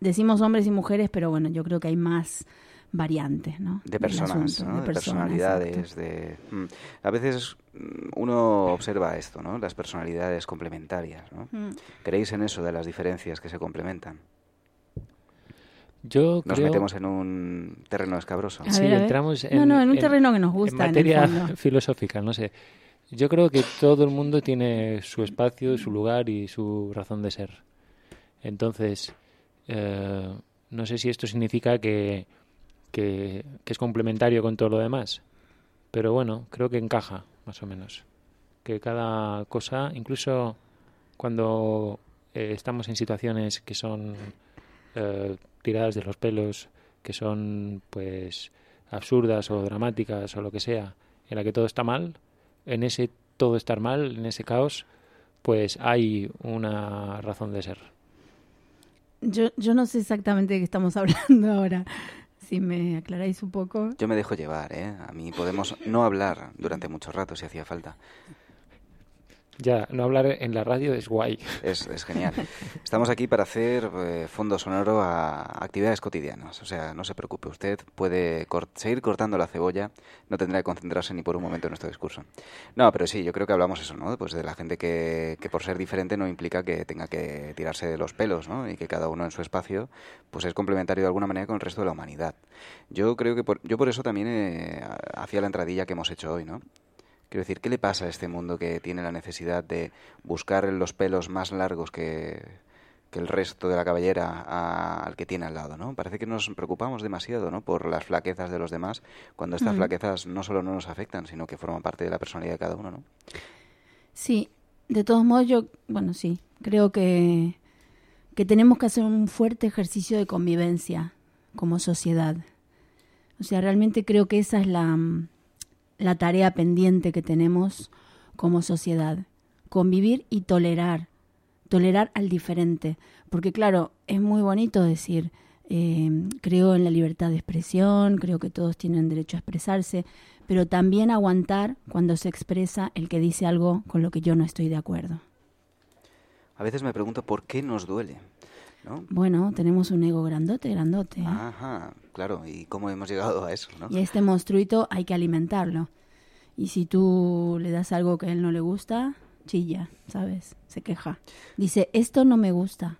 decimos hombres y mujeres, pero bueno, yo creo que hay más variantes, ¿no? De personas, asunto, ¿no? de, personas, personalidades, exacto. de... Mm. A veces uno observa esto, ¿no? Las personalidades complementarias, ¿no? Mm. ¿Creéis en eso de las diferencias que se complementan? Yo Nos creo, metemos en un terreno escabroso. Sí, ver, entramos No, en, no, en un en- terreno que nos gusta, en, materia el fondo. filosófica, no sé. Yo creo que todo el mundo tiene su espacio, su lugar y su razón de ser. Entonces, eh, no sé si esto significa que, que, es complementario con todo lo demás, pero bueno, creo que encaja, más o menos. Que cada cosa, incluso cuando eh, estamos en situaciones que son eh, tiradas de los pelos, que son pues absurdas o dramáticas o lo que sea, en la que todo está mal, en ese todo estar mal, en ese caos, pues hay una razón de ser. Yo, yo no sé exactamente de qué estamos hablando ahora. Si me aclaráis un poco. Yo me dejo llevar, ¿eh? A mí podemos no hablar durante mucho rato si hacía falta. Ya, no hablar en la radio es guay. Es, genial. Estamos aquí para hacer eh, fondo sonoro a actividades cotidianas. O sea, no se preocupe, usted puede seguir cortando la cebolla, no tendrá que concentrarse ni por un momento en nuestro discurso. No, pero sí, yo creo que hablamos eso, ¿no? Pues de la gente que, que por ser diferente no implica que tenga que tirarse de los pelos, ¿no? Y que cada uno en su espacio pues es complementario de alguna manera con el resto de la humanidad. Yo creo que por, yo por eso también eh, hacía la entradilla que hemos hecho hoy, ¿no? Quiero decir, ¿qué le pasa a este mundo que tiene la necesidad de buscar los pelos más largos que, que el resto de la cabellera a- al que tiene al lado, ¿no? Parece que nos preocupamos demasiado, ¿no? Por las flaquezas de los demás, cuando estas flaquezas no solo no nos afectan, sino que forman parte de la personalidad de cada uno, ¿no? Sí, de todos modos yo, bueno, sí, creo que, que tenemos que hacer un fuerte ejercicio de convivencia como sociedad. O sea, realmente creo que esa es la, la tarea pendiente que tenemos como sociedad. Convivir y tolerar, tolerar al diferente. Porque claro, es muy bonito decir, eh, creo en la libertad de expresión, creo que todos tienen derecho a expresarse, pero también aguantar cuando se expresa el que dice algo con lo que yo no estoy de acuerdo. A veces me pregunto por qué nos duele, ¿no? Bueno, tenemos un ego grandote, grandote. ¿eh? Ajá, claro, ¿y cómo hemos llegado a eso, no? Y este monstruito hay que alimentarlo. Y si tú le das algo que a él no le gusta, chilla, ¿sabes? Se queja. Dice, esto no me gusta.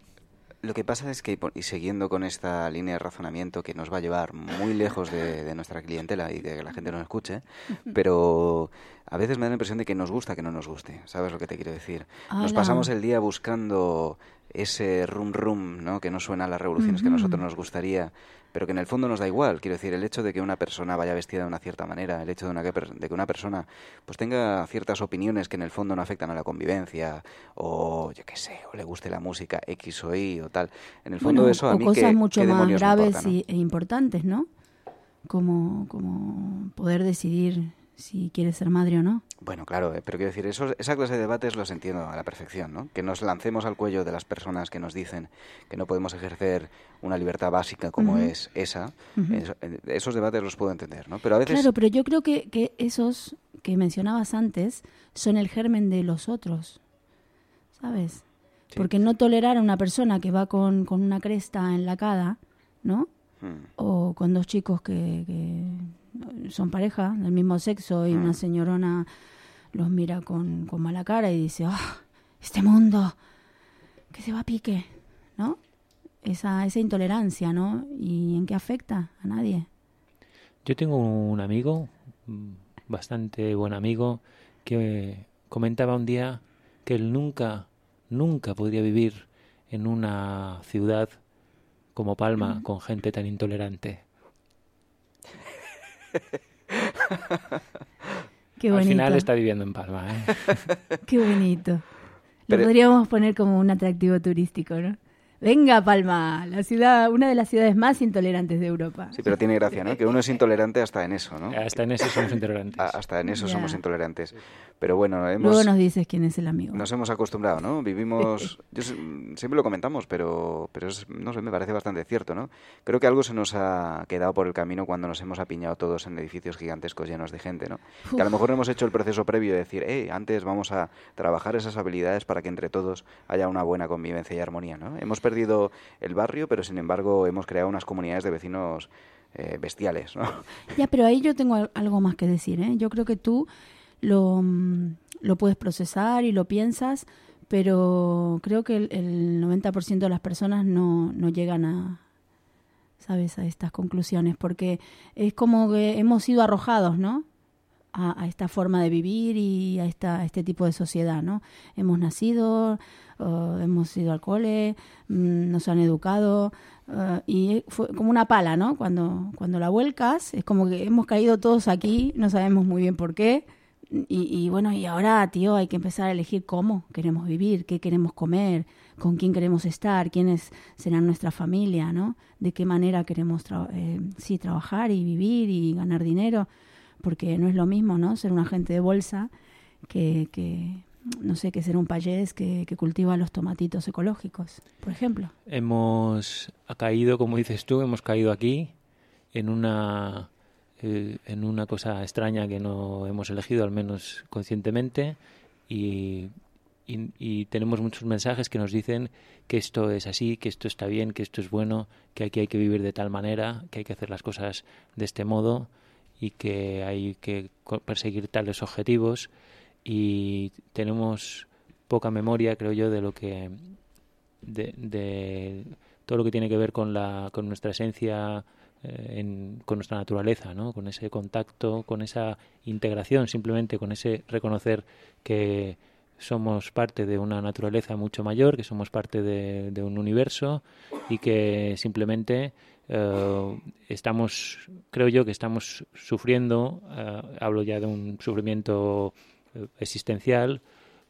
Lo que pasa es que, y siguiendo con esta línea de razonamiento que nos va a llevar muy lejos de, de nuestra clientela y de que la gente nos escuche, pero a veces me da la impresión de que nos gusta que no nos guste. ¿Sabes lo que te quiero decir? Nos pasamos el día buscando ese rum rum, ¿no? Que no suena a las revoluciones que a nosotros nos gustaría, pero que en el fondo nos da igual. Quiero decir, el hecho de que una persona vaya vestida de una cierta manera, el hecho de, una que, de que una persona pues tenga ciertas opiniones que en el fondo no afectan a la convivencia, o yo qué sé, o le guste la música X o Y o tal. En el fondo Bueno, eso a o mí cosas qué- mucho qué más graves importa, ¿no? y- e importantes, ¿no? Como, como poder decidir si quieres ser madre o no. Bueno, claro, eh, pero quiero decir, esos- esa clase de debates los entiendo a la perfección, ¿no? Que nos lancemos al cuello de las personas que nos dicen que no podemos ejercer una libertad básica como es esa. eso- eh, esos debates los puedo entender, ¿no? Pero a veces... Claro, pero yo creo que, que esos que mencionabas antes son el germen de los otros, ¿sabes? Sí. Porque no tolerar a una persona que va con, con una cresta enlacada, ¿no? Hmm. O con dos chicos que, que son pareja del mismo sexo y Mm. una señorona los mira con, con mala cara y dice, ¡ah! este mundo que se va a pique, ¿no? Esa, esa intolerancia, ¿no? ¿Y en qué afecta? A nadie. Yo tengo un amigo, mm, bastante buen amigo, que comentaba un día que él nunca, nunca podría vivir en una ciudad como Palma con gente tan intolerante. Qué Al final está viviendo en Palma, ¿eh? Qué bonito. Lo Pero- podríamos poner como un atractivo turístico, ¿no? Venga, Palma, la ciudad, una de las ciudades más intolerantes de Europa. Sí, pero tiene gracia, ¿no? Que uno es intolerante hasta en eso, ¿no? Hasta en eso somos intolerantes. A- Hasta en eso Ya. somos intolerantes. Pero bueno, hemos... Luego nos dices quién es el amigo. Nos hemos acostumbrado, ¿no? Vivimos, yo siempre lo comentamos, pero, pero es- no sé, me parece bastante cierto, ¿no? Creo que algo se nos ha quedado por el camino cuando nos hemos apiñado todos en edificios gigantescos llenos de gente, ¿no? Que a lo mejor no hemos hecho el proceso previo de decir, eh, antes vamos a trabajar esas habilidades para que entre todos haya una buena convivencia y armonía, ¿no? Hemos perdido el barrio, pero sin embargo hemos creado unas comunidades de vecinos eh, bestiales, ¿no? Ya, pero ahí yo tengo al- algo más que decir, ¿eh? Yo creo que tú lo, mm, lo puedes procesar y lo piensas, pero creo que el, el 90% de las personas no, no llegan a, ¿sabes?, a estas conclusiones, porque es como que hemos sido arrojados, ¿no? A, esta forma de vivir y a, esta, este tipo de sociedad, ¿no? Hemos nacido, eh, hemos ido al cole, mm, nos han educado, eh, y fue como una pala, ¿no? Cuando, cuando la vuelcas, es como que hemos caído todos aquí, no sabemos muy bien por qué, y, bueno, y ahora, tío, hay que empezar a elegir cómo queremos vivir, qué queremos comer, con quién queremos estar, quiénes serán nuestra familia, ¿no? De qué manera queremos tra- eh, trabajar y vivir y ganar dinero, porque no es lo mismo, ¿no? Ser un agente de bolsa que, que no sé, que ser un payés que, cultiva los tomatitos ecológicos, por ejemplo. Hemos caído, como dices tú, hemos caído aquí en una eh, en una cosa extraña que no hemos elegido, al menos conscientemente, y, y- y tenemos muchos mensajes que nos dicen que esto es así, que esto está bien, que esto es bueno, que aquí hay que vivir de tal manera, que hay que hacer las cosas de este modo y que hay que perseguir tales objetivos y tenemos poca memoria, creo yo, de lo que de, de todo lo que tiene que ver con la con nuestra esencia eh, en- con nuestra naturaleza, ¿no? Con ese contacto, con esa integración, simplemente con ese reconocer que somos parte de una naturaleza mucho mayor, que somos parte de un universo y que simplemente eh, estamos, creo yo que estamos sufriendo, eh, hablo ya de un sufrimiento eh, existencial,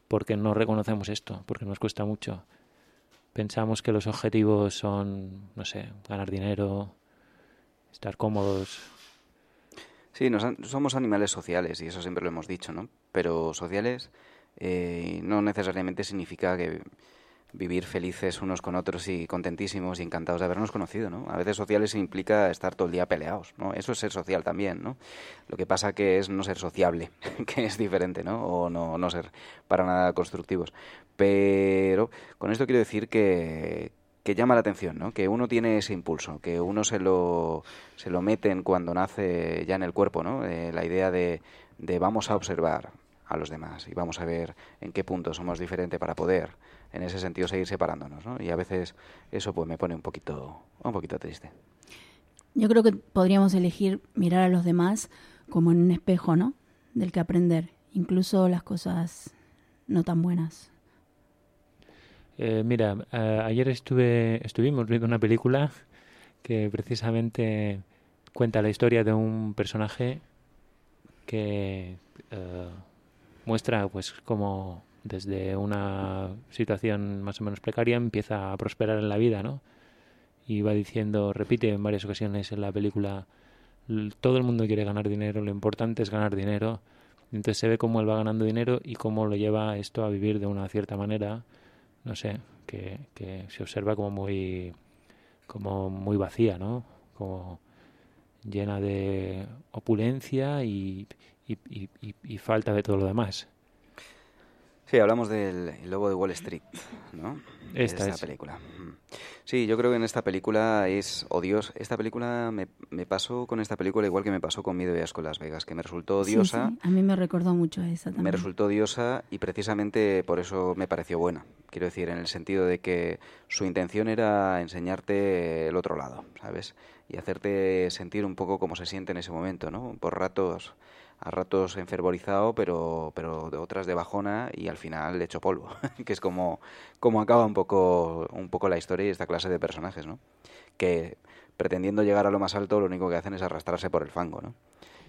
porque no reconocemos esto, porque nos cuesta mucho. Pensamos que los objetivos son, no sé, ganar dinero, estar cómodos. Sí, nos somos animales sociales y eso siempre lo hemos dicho, ¿no? Pero sociales no necesariamente significa que vivir felices unos con otros y contentísimos y encantados de habernos conocido, ¿no? A veces sociales implica estar todo el día peleados, ¿no? Eso es ser social también, ¿no? Lo que pasa que es no ser sociable, que es diferente, ¿no? O no, ser para nada constructivos. Pero con esto quiero decir que, que llama la atención, ¿no? Que uno tiene ese impulso, que uno se lo, se lo meten cuando nace ya en el cuerpo, ¿no? Eh, la idea de, de vamos a observar a los demás y vamos a ver en qué punto somos diferentes para poder en ese sentido seguir separándonos ¿no? y a veces eso pues me pone un poquito un poquito triste Yo creo que podríamos elegir mirar a los demás como en un espejo, ¿no? Del que aprender, incluso las cosas no tan buenas. Eh, mira, eh, ayer estuve, estuvimos viendo una película que precisamente cuenta la historia de un personaje que eh, muestra pues cómo desde una situación más o menos precaria empieza a prosperar en la vida, ¿no? Y va diciendo, repite en varias ocasiones en la película, "L- todo el mundo quiere ganar dinero, lo importante es ganar dinero. Entonces se ve cómo él va ganando dinero y cómo lo lleva esto a vivir de una cierta manera, no sé, que, se observa como muy, como muy vacía, ¿no? Como llena de opulencia y falta de todo lo demás. Sí, hablamos del El Lobo de Wall Street, ¿no? De Esta es. película. Sí, yo creo que en esta película es odiosa. Esta película me, me pasó con esta película igual que me pasó con Miedo y Asco en Las Vegas, que me resultó Sí, odiosa. sí, A mí me recordó mucho a esa también. Me resultó odiosa y precisamente por eso me pareció buena. Quiero decir, en el sentido de que su intención era enseñarte el otro lado, ¿sabes? Y hacerte sentir un poco cómo se siente en ese momento, ¿no? Por ratos, a ratos enfervorizado, pero, pero de otras de bajona y al final hecho polvo, que es como, como acaba un poco, un poco la historia y esta clase de personajes, ¿no? Que pretendiendo llegar a lo más alto, lo único que hacen es arrastrarse por el fango, ¿no?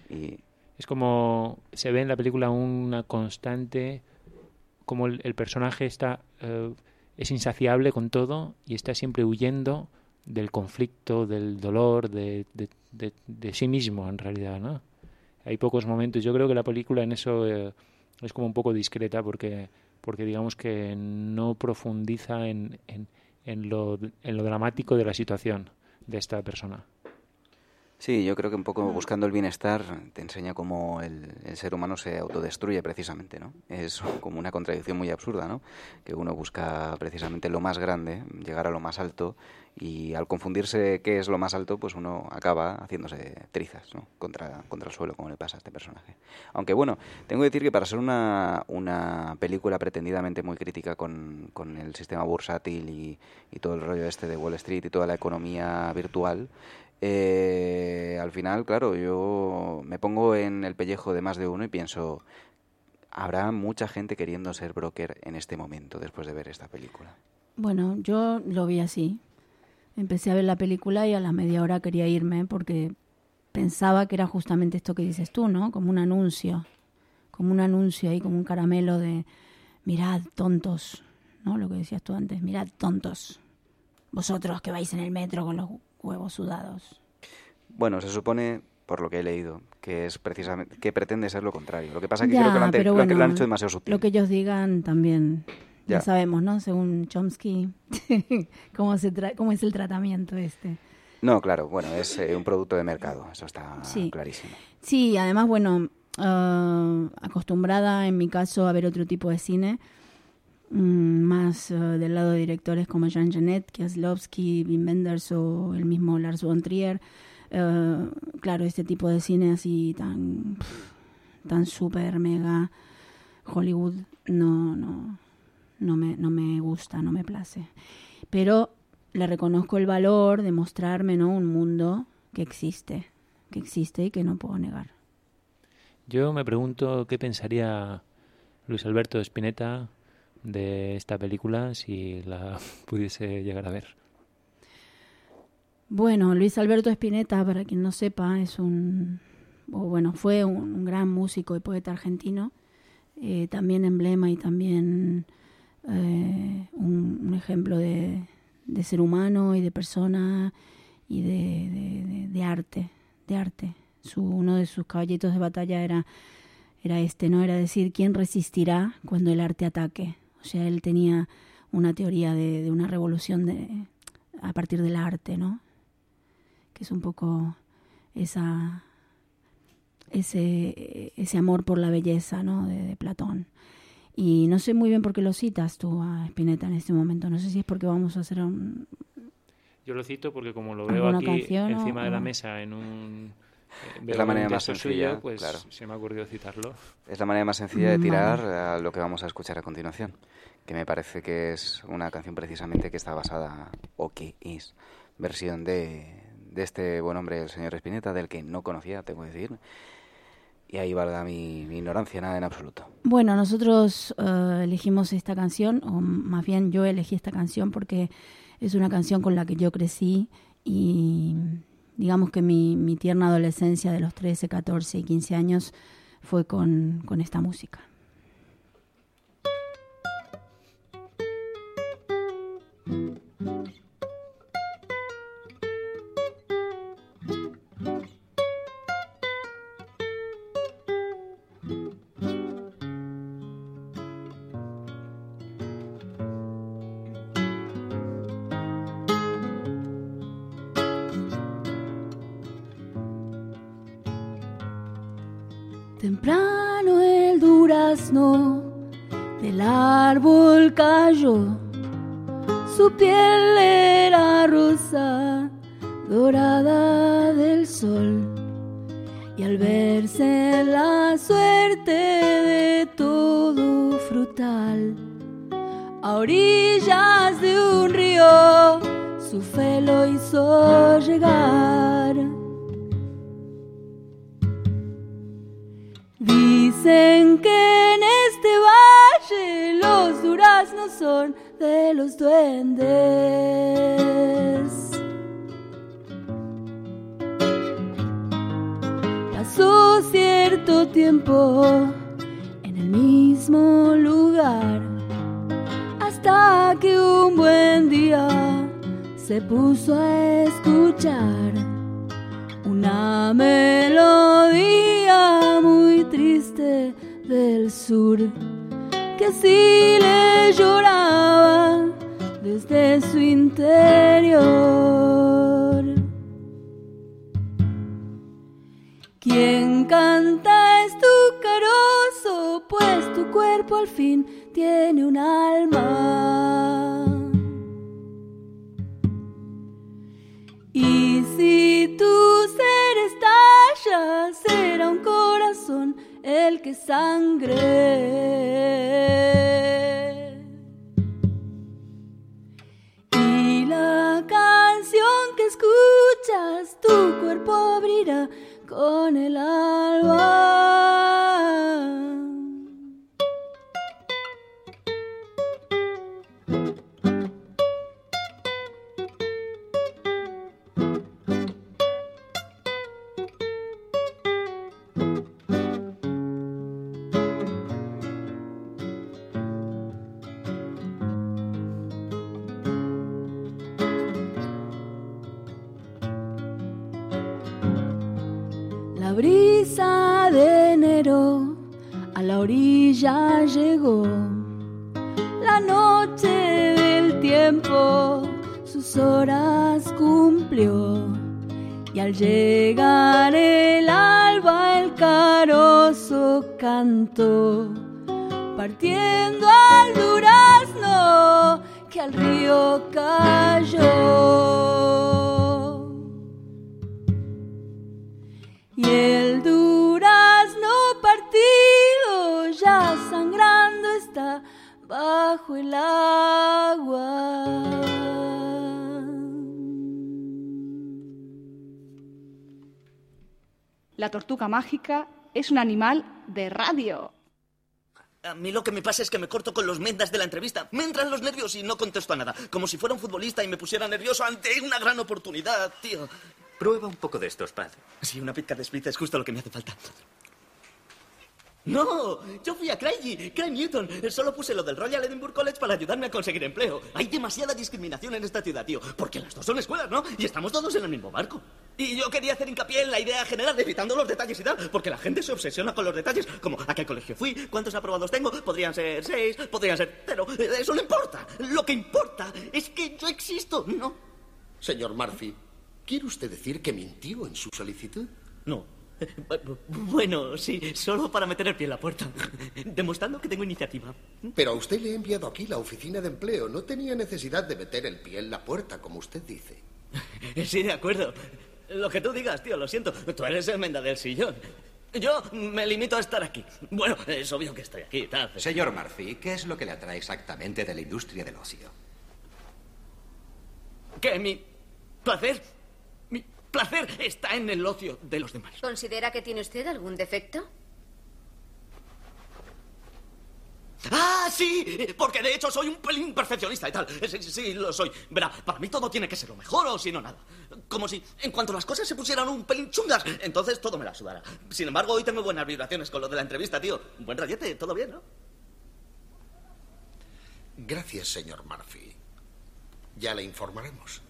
Y, Es como se ve en la película una constante, como el, personaje está eh, es insaciable con todo y está siempre huyendo del conflicto, del dolor, de, de, de- de sí mismo en realidad, ¿no? Hay pocos momentos. Yo creo que la película en eso eh, es como un poco discreta porque porque digamos que no profundiza en, en, en lo, en lo dramático de la situación de esta persona. Sí, yo creo que un poco buscando el bienestar te enseña cómo el, el ser humano se autodestruye precisamente, ¿no? Es como una contradicción muy absurda, ¿no? Que uno busca precisamente lo más grande, llegar a lo más alto y al confundirse qué es lo más alto, pues uno acaba haciéndose trizas, ¿no? Contra, contra el suelo, como le pasa a este personaje. Aunque bueno, tengo que decir que para ser una, una película pretendidamente muy crítica con, con el sistema bursátil y, y todo el rollo este de Wall Street y toda la economía virtual, eh, al final, claro, yo me pongo en el pellejo de más de uno y pienso, habrá mucha gente queriendo ser broker en este momento después de ver esta película. Bueno, yo lo vi así. Empecé a ver la película y a la media hora quería irme porque pensaba que era justamente esto que dices tú, ¿no? Como un anuncio. Como un anuncio ahí, como un caramelo de mirad, tontos, ¿no? Lo que decías tú antes, mirad, tontos. Vosotros que vais en el metro con los huevos sudados. Bueno, se supone, por lo que he leído, que es precisamente que pretende ser lo contrario. Lo que pasa es que Ya, creo que lo han, pero lo han- lo han bueno, hecho demasiado sutil. Lo que ellos digan también, ya, Ya. sabemos, ¿no? Según Chomsky, cómo, se tra- cómo es el tratamiento este. No, claro, bueno, es eh, un producto de mercado, eso está Sí. clarísimo. Sí, además, bueno, ah, acostumbrada en mi caso a ver otro tipo de cine, más ah, del lado de directores como Jean Genet, Kieslowski, Wim Wenders o el mismo Lars von Trier. ah, claro, este tipo de cine así tan, tan súper, mega Hollywood, no, no, no me, no me gusta, no me place. Pero le reconozco el valor de mostrarme ¿no? un mundo que existe, que existe y que no puedo negar. Yo me pregunto qué pensaría Luis Alberto Spinetta de esta película si la pudiese llegar a ver. Bueno, Luis Alberto Spinetta, para quien no sepa, es un, o bueno, fue un, gran músico y poeta argentino, eh, también emblema y también eh, un, ejemplo de, de ser humano y de persona y de, de- de- de arte, de arte. Su, uno de sus caballitos de batalla era, era este, ¿no? Era decir, ¿quién resistirá cuando el arte ataque? O sea, él tenía una teoría de, de una revolución de, a partir del arte, ¿no? Que es un poco esa ese, ese amor por la belleza, ¿no? De, de Platón. Y no sé muy bien por qué lo citas tú a Spinetta en este momento. No sé si es porque vamos a hacer un... Yo lo cito porque como lo veo ¿Alguna aquí canción o- encima de la mesa en un veo la manera más sencilla, suyo, pues claro. se me ha ocurrido citarlo. Es la manera más sencilla de Vale. tirar a lo que vamos a escuchar a continuación, que me parece que es una canción precisamente que está basada, o que es, versión de, de este buen hombre, el señor Espineta, del que no conocía, tengo que decir. Y ahí valga mi, mi ignorancia, nada en absoluto. Bueno, nosotros eh, elegimos esta canción, o más bien yo elegí esta canción porque es una canción con la que yo crecí y digamos que mi, mi tierna adolescencia de los 13, 14 y 15 años fue con, con esta música. Tortuga mágica es un animal de radio. A mí lo que me pasa es que me corto con los mendas de la entrevista. Me entran los nervios y no contesto a nada. Como si fuera un futbolista y me pusiera nervioso ante una gran oportunidad, tío. Prueba un poco de estos, Pad. Sí, una pizca de spritz es justo lo que me hace falta. No, yo fui a Craig, Craig Newton. Solo puse lo del Royal Edinburgh College para ayudarme a conseguir empleo. Hay demasiada discriminación en esta ciudad, tío. Porque las dos son escuelas, ¿no? Y estamos todos en el mismo barco. Y yo quería hacer hincapié en la idea general, evitando los detalles y tal. Porque la gente se obsesiona con los detalles. Como, ¿a qué colegio fui? ¿Cuántos aprobados tengo? Podrían ser seis, podrían ser cero. Eso no importa. Lo que importa es que yo existo, ¿no? Señor Murphy, ¿quiere usted decir que mintió en su solicitud? No. Bueno, sí, solo para meter el pie en la puerta. Demostrando que tengo iniciativa. Pero a usted le he enviado aquí la oficina de empleo. No tenía necesidad de meter el pie en la puerta, como usted dice. Sí, de acuerdo. Lo que tú digas, tío, lo siento. Tú eres el menda del sillón. Yo me limito a estar aquí. Bueno, es obvio que estoy aquí, tal. Señor Murphy, ¿qué es lo que le atrae exactamente de la industria del ocio? Que mi placer, placer está en el ocio de los demás. ¿Considera que tiene usted algún defecto? Ah, sí, porque de hecho soy un pelín perfeccionista y tal. Sí, sí, sí, lo soy. Verá, para mí todo tiene que ser lo mejor o si no nada. Como si en cuanto las cosas se pusieran un pelín chungas, entonces todo me la sudará. Sin embargo, hoy tengo buenas vibraciones con lo de la entrevista, tío. Un buen rayete, todo bien, ¿no? Gracias, señor Murphy. Ya le informaremos.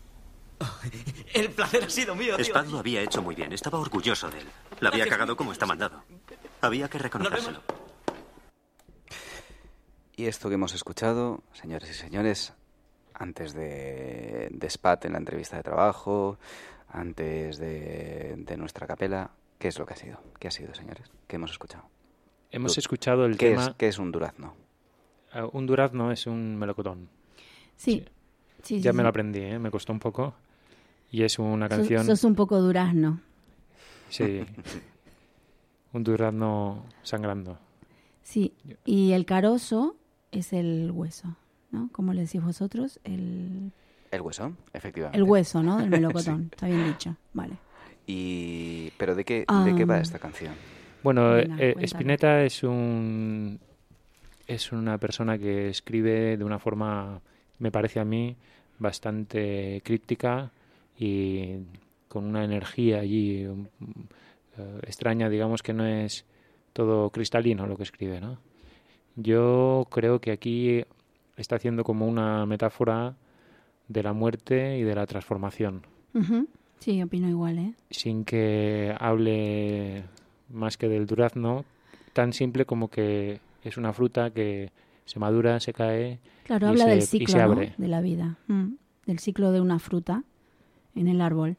El placer ha sido mío, tío. Spad lo había hecho muy bien. Estaba orgulloso de él. La había cagado como está mandado. Había que reconocérselo. Y esto que hemos escuchado, señores y señores, antes de, de Spat en la entrevista de trabajo, antes de, de nuestra capela, ¿qué es lo que ha sido? ¿Qué ha sido, señores? ¿Qué hemos escuchado? Hemos escuchado el ¿Qué tema... Es, ¿Qué es un durazno? Eh, un durazno es un melocotón. Sí. sí, ya sí, me sí. lo aprendí, ¿eh? me costó un poco. Y es una Sos- canción... Sos un poco durazno. Sí. un durazno sangrando. Sí. Y el carozo es el hueso, ¿no? Como le decís vosotros, el, El hueso, efectivamente. el hueso, ¿no? Del melocotón. Está bien dicho. Vale. Y... ¿Pero de qué, de qué va Ah. esta canción? Bueno, Venga, eh. Spinetta es un es una persona que escribe de una forma, me parece a mí, bastante críptica y con una energía allí um, eh, extraña, digamos que no es todo cristalino lo que escribe, ¿no? Yo creo que aquí está haciendo como una metáfora de la muerte y de la transformación. Sí, opino igual, ¿eh? sin que hable más que del durazno, tan simple como que es una fruta que se madura, se cae Claro, y, habla se, del y ciclo abre. de la vida, mm, del ciclo de una fruta en el árbol.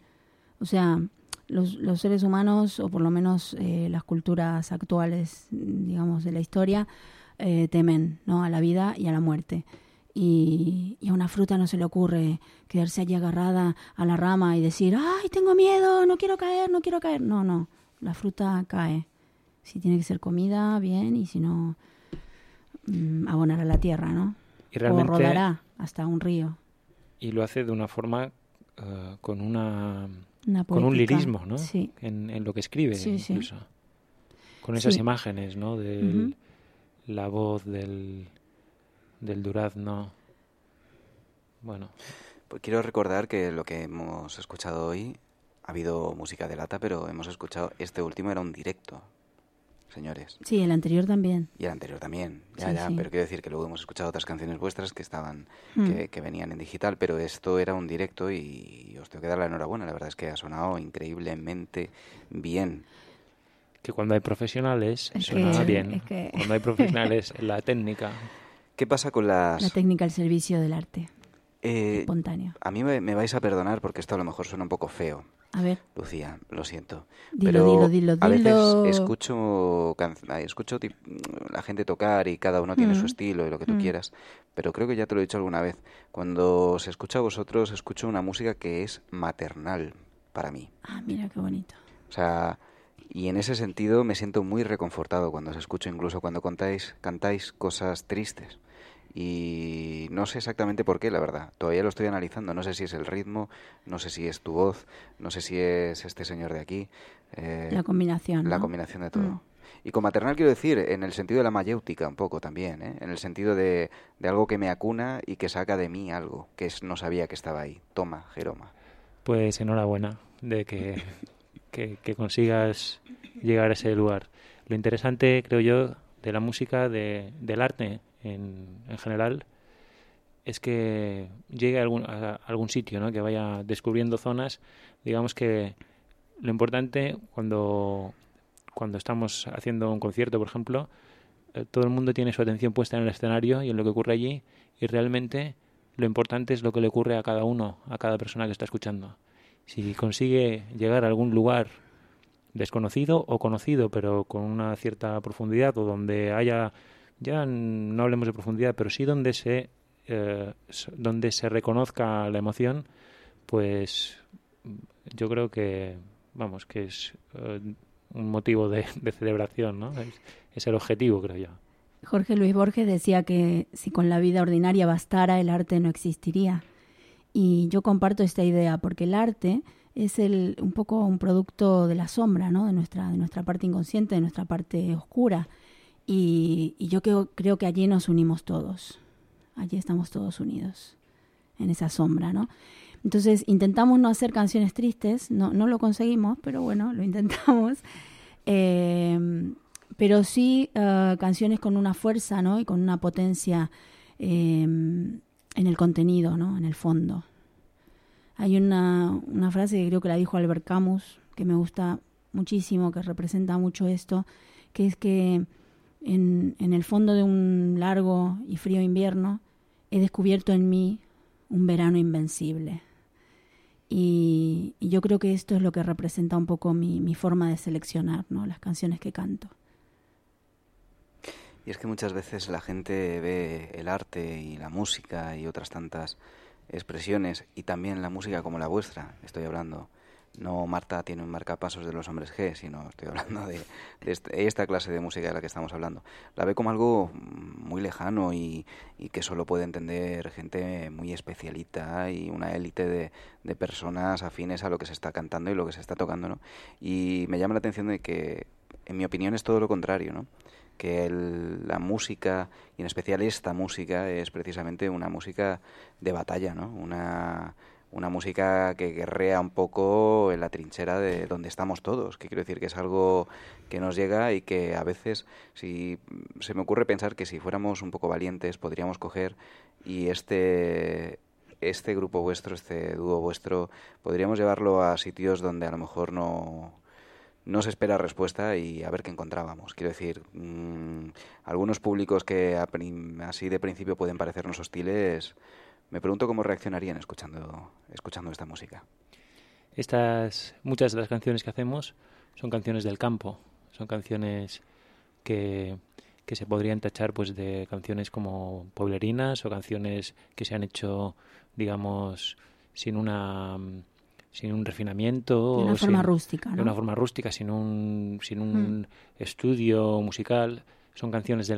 O sea, los, los seres humanos, o por lo menos eh, las culturas actuales, digamos, de la historia, eh, temen ¿no? a la vida y a la muerte. Y, y a una fruta no se le ocurre quedarse allí agarrada a la rama y decir, ay, tengo miedo, no quiero caer, no quiero caer. No, no, la fruta cae. Si tiene que ser comida, bien, y si no, mm, abonar a la tierra, ¿no? Y realmente- O rodará hasta un río. Y lo hace de una forma eh, con una Una con un lirismo, ¿no? sí. En, en lo que escribe, Sí, sí. incluso. Con esas Sí. imágenes, ¿no? De la voz del, del durazno. Bueno, Pues quiero recordar que lo que hemos escuchado hoy ha habido música de lata, pero hemos escuchado este último era un directo, señores. Sí, el anterior también. Y el anterior también, ya, Sí, ya, sí. pero quiero decir que luego hemos escuchado otras canciones vuestras que estaban, Hmm. que, que venían en digital, pero esto era un directo y os tengo que dar la enhorabuena, la verdad es que ha sonado increíblemente bien. que cuando hay profesionales Es suena que- bien. es que- Cuando hay profesionales, la técnica. ¿Qué pasa con las... La técnica al servicio del arte. eh, espontáneo. a mí me, me vais a perdonar porque esto a lo mejor suena un poco feo. A ver. Lucía, lo siento. Dilo, pero dilo, dilo, a veces escucho, can- escucho tip- la gente tocar y cada uno tiene su Mm. estilo y lo que tú Mm. quieras, pero creo que ya te lo he dicho alguna vez. Cuando se escucha a vosotros, escucho una música que es maternal para mí. Ah, mira qué bonito. O sea, y en ese sentido me siento muy reconfortado cuando os escucho, incluso cuando contáis, cantáis cosas tristes. Y no sé exactamente por qué, la verdad. Todavía lo estoy analizando. No sé si es el ritmo, no sé si es tu voz, no sé si es este señor de aquí. eh, La combinación, La ¿no? combinación de todo. Mm. Y con maternal quiero decir, en el sentido de la mayéutica un poco también, ¿eh? en el sentido de, de algo que me acuna y que saca de mí algo que es- no sabía que estaba ahí. Toma, Jeroma. Pues enhorabuena de que, que, que consigas llegar a ese lugar. Lo interesante, creo yo, de la música, de, del arte en, en general, es que llegue a algún, a algún sitio, ¿no? que vaya descubriendo zonas. Digamos que lo importante cuando, cuando estamos haciendo un concierto, por ejemplo, eh, todo el mundo tiene su atención puesta en el escenario y en lo que ocurre allí, y realmente lo importante es lo que le ocurre a cada uno, a cada persona que está escuchando. Si consigue llegar a algún lugar desconocido o conocido, pero con una cierta profundidad, o donde haya, ya no hablemos de profundidad, pero sí donde se, eh, donde se reconozca la emoción, pues yo creo que, vamos, que es eh, un motivo de, celebración, ¿no? Es, es el objetivo, creo yo. Jorge Luis Borges decía que si con la vida ordinaria bastara, el arte no existiría. Y yo comparto esta idea, porque el arte es el, un poco un producto de la sombra, ¿no? De nuestra, de nuestra parte inconsciente, de nuestra parte oscura. Y, yo creo, que allí nos unimos todos. Allí estamos todos unidos, en esa sombra, ¿no? Entonces intentamos no hacer canciones tristes, no, no lo conseguimos, pero bueno, lo intentamos. Eh, pero sí uh, canciones con una fuerza, ¿no? Y con una potencia eh, en el contenido, ¿no? En el fondo. Hay una, una frase que creo que la dijo Albert Camus, que me gusta muchísimo, que representa mucho esto, que es que en, en el fondo de un largo y frío invierno he descubierto en mí un verano invencible. Y, yo creo que esto es lo que representa un poco mi, mi forma de seleccionar ¿no? las canciones que canto. Y es que muchas veces la gente ve el arte y la música y otras tantas expresiones y también la música como la vuestra, estoy hablando. No Marta tiene un marcapasos de los hombres G, sino estoy hablando de, de este, esta clase de música de la que estamos hablando. La ve como algo muy lejano y, que solo puede entender gente muy especialita y una élite de, de, personas afines a lo que se está cantando y lo que se está tocando. ¿no? Y me llama la atención de que, en mi opinión, es todo lo contrario. ¿no? que la música, y en especial esta música, es precisamente una música de batalla, ¿no? Una, una música que guerrea un poco en la trinchera de donde estamos todos, que quiero decir que es algo que nos llega y que a veces, si se me ocurre pensar que si fuéramos un poco valientes, podríamos coger y este este grupo vuestro, este dúo vuestro, podríamos llevarlo a sitios donde a lo mejor no, no se espera respuesta y a ver qué encontrábamos. Quiero decir, mmm, algunos públicos que a así de principio pueden parecernos hostiles, me pregunto cómo reaccionarían escuchando, escuchando esta música. Estas, muchas de las canciones que hacemos son canciones del campo, son canciones que, que se podrían tachar pues de canciones como pueblerinas o canciones que se han hecho, digamos, sin una sin un refinamiento. De una forma sin, rústica. ¿no? De una forma rústica, sin un, sin un mm. estudio musical. Son canciones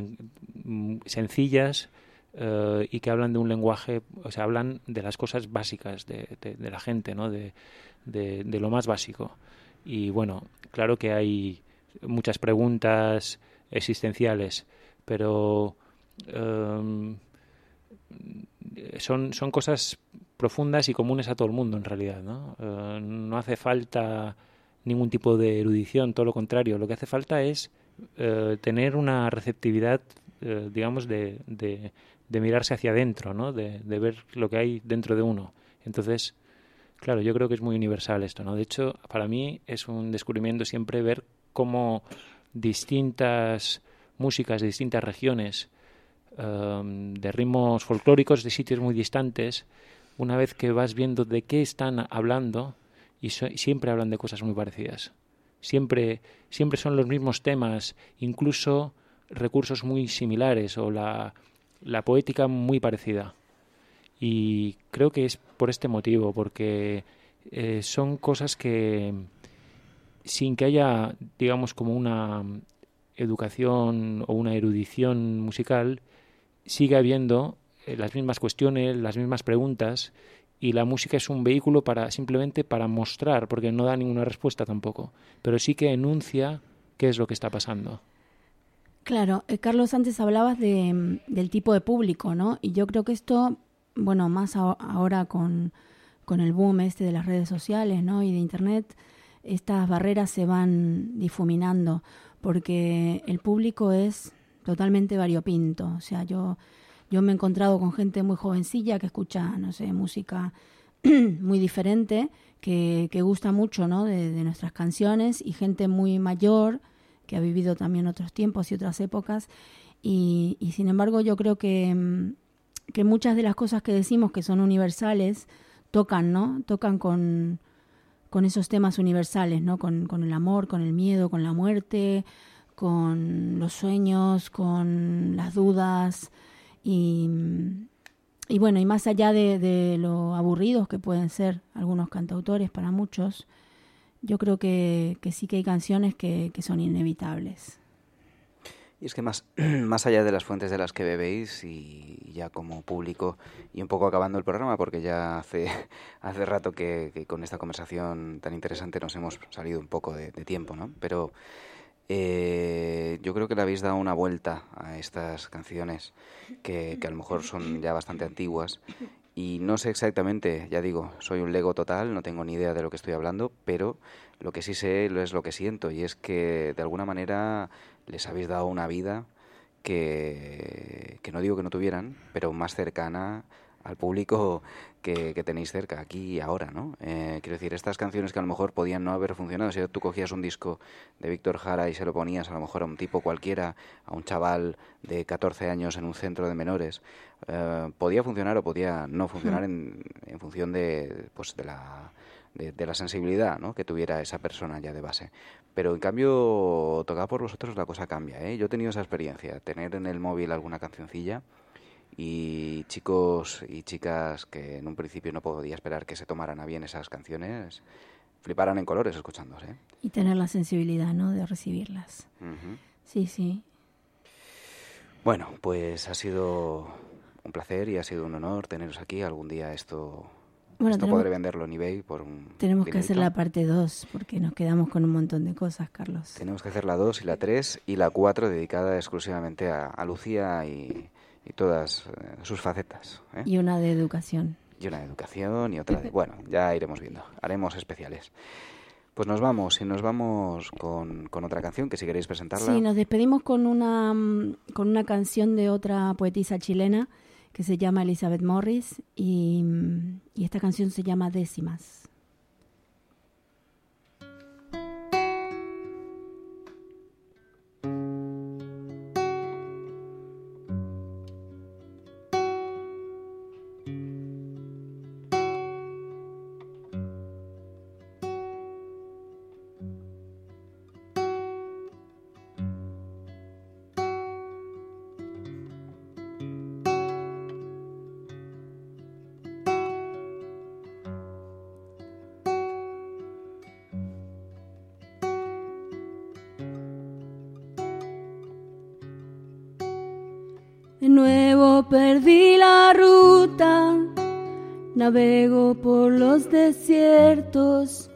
sencillas uh, y que hablan de un lenguaje, o sea, hablan de las cosas básicas de, la gente, ¿no? De, de, lo más básico. Y bueno, claro que hay muchas preguntas existenciales, pero um, son, son cosas profundas y comunes a todo el mundo en realidad. ¿no? Uh, no hace falta ningún tipo de erudición, todo lo contrario. Lo que hace falta es uh, tener una receptividad, digamos, de, de, mirarse hacia adentro, ¿no? De, de, ver lo que hay dentro de uno. Entonces, claro, yo creo que es muy universal esto. ¿no? De hecho, para mí es un descubrimiento siempre ver cómo distintas músicas de distintas regiones, um, de ritmos folclóricos de sitios muy distantes, una vez que vas viendo de qué están hablando, y, siempre hablan de cosas muy parecidas. Siempre, siempre son los mismos temas, incluso recursos muy similares o la, la poética muy parecida. Y creo que es por este motivo, porque eh, son cosas que sin que haya, digamos, como una educación o una erudición musical, sigue habiendo eh, las mismas cuestiones, las mismas preguntas y la música es un vehículo para simplemente para mostrar, porque no da ninguna respuesta tampoco, pero sí que enuncia qué es lo que está pasando. Claro, eh, Carlos, antes hablabas de, del tipo de público, ¿no? Y yo creo que esto, bueno, más ahora con, con el boom este de las redes sociales, ¿no? Y de Internet, estas barreras se van difuminando, porque el público es totalmente variopinto. O sea, yo yo me he encontrado con gente muy jovencilla que escucha, no sé, música muy diferente, que, que gusta mucho ¿no? de, de, nuestras canciones, y gente muy mayor que ha vivido también otros tiempos y otras épocas. Y, sin embargo, yo creo que, que muchas de las cosas que decimos que son universales tocan, ¿no? Tocan con, con esos temas universales, ¿no? Con, con el amor, con el miedo, con la muerte, con los sueños, con las dudas, y, y bueno, y más allá de, de lo aburridos que pueden ser algunos cantautores para muchos, yo creo que, sí que hay canciones que, son inevitables. Y es que más, más allá de las fuentes de las que bebéis y ya como público y un poco acabando el programa porque ya hace, hace rato que, con esta conversación tan interesante nos hemos salido un poco de, de tiempo, ¿no? Pero eh, yo creo que le habéis dado una vuelta a estas canciones que, que a lo mejor son ya bastante antiguas y no sé exactamente, ya digo, soy un lego total, no tengo ni idea de lo que estoy hablando, pero lo que sí sé es lo que siento y es que de alguna manera les habéis dado una vida que, que no digo que no tuvieran, pero más cercana al público que, que tenéis cerca, aquí y ahora, ¿no? Eh, quiero decir, estas canciones que a lo mejor podían no haber funcionado, si tú cogías un disco de Víctor Jara y se lo ponías a lo mejor a un tipo cualquiera, a un chaval de 14 años en un centro de menores, eh, podía funcionar o podía no funcionar en, en función de, pues, de la de, de la sensibilidad ¿no? que tuviera esa persona ya de base. Pero en cambio, tocada por vosotros la cosa cambia. ¿eh? Yo he tenido esa experiencia, tener en el móvil alguna cancioncilla y chicos y chicas que en un principio no podía esperar que se tomaran a bien esas canciones, fliparan en colores escuchándose. ¿eh? Y tener la sensibilidad, ¿no? De recibirlas. Sí, sí. Bueno, pues ha sido un placer y ha sido un honor teneros aquí. Algún día esto, Bueno, esto tenemos- podré venderlo en eBay por un Tenemos que hacer la parte 2 porque nos quedamos con un montón de cosas, Carlos. Tenemos que hacer la 2 y la 3 y la 4 dedicada exclusivamente a, a Lucía y, y todas eh, sus facetas. ¿eh? Y una de educación. Y una de educación y otra de... Bueno, ya iremos viendo. Haremos especiales. Pues nos vamos y nos vamos con, con otra canción que si queréis presentarla. Sí, nos despedimos con una, mm, con una canción de otra poetisa chilena que se llama Elizabeth Morris y, mm, y esta canción se llama Décimas. Navego por los desiertos,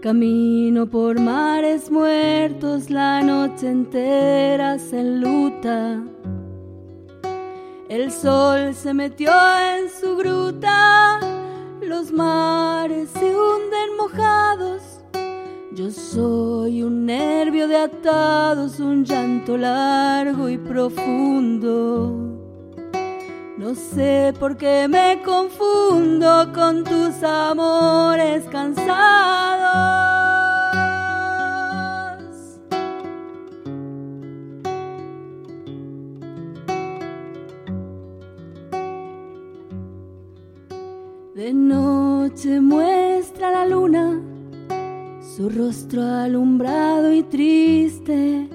camino por mares muertos, la noche entera se enluta. El sol se metió en su gruta, los mares se hunden mojados. Yo soy un nervio de atados, un llanto largo y profundo. No sé por qué me confundo con tus amores cansados. De noche muestra la luna su rostro alumbrado y triste.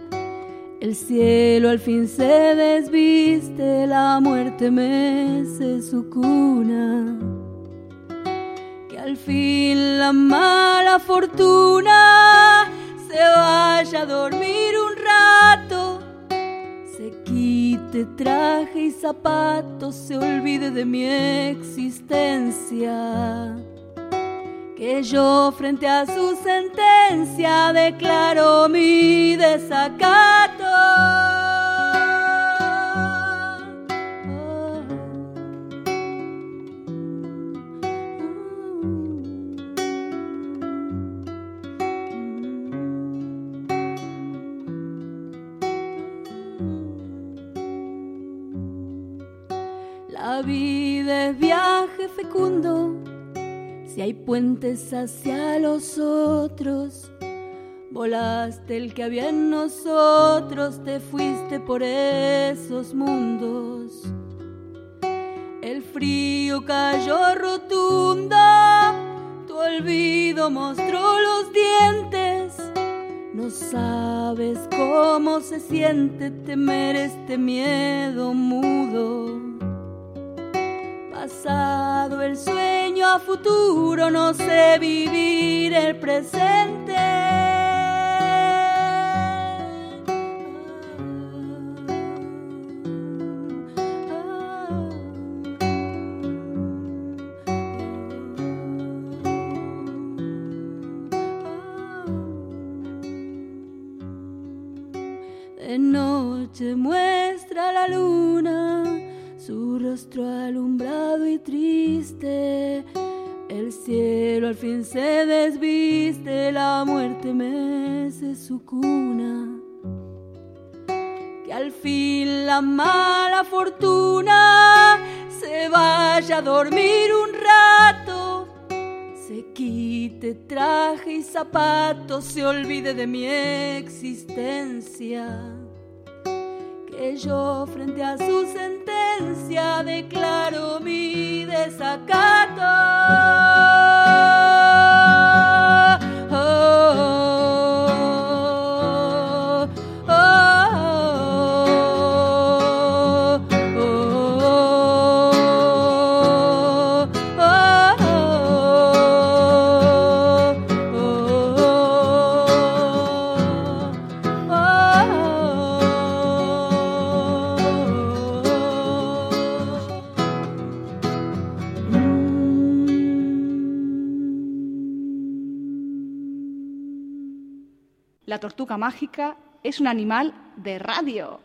El cielo al fin se desviste, la muerte mece su cuna. Que al fin la mala fortuna se vaya a dormir un rato, se quite traje y zapatos, se olvide de mi existencia que yo frente a su sentencia declaro mi desacato. La vida es viaje fecundo si hay puentes hacia los otros, volaste el que había en nosotros, te fuiste por esos mundos. El frío cayó rotundo, tu olvido mostró los dientes. No sabes cómo se siente temer este miedo mudo. A futuro, no sé vivir el presente. La mala fortuna se vaya a dormir un rato, se quite traje y zapatos, se olvide de mi existencia que yo frente a su sentencia declaro mi desacato. Tortuga mágica es un animal de radio.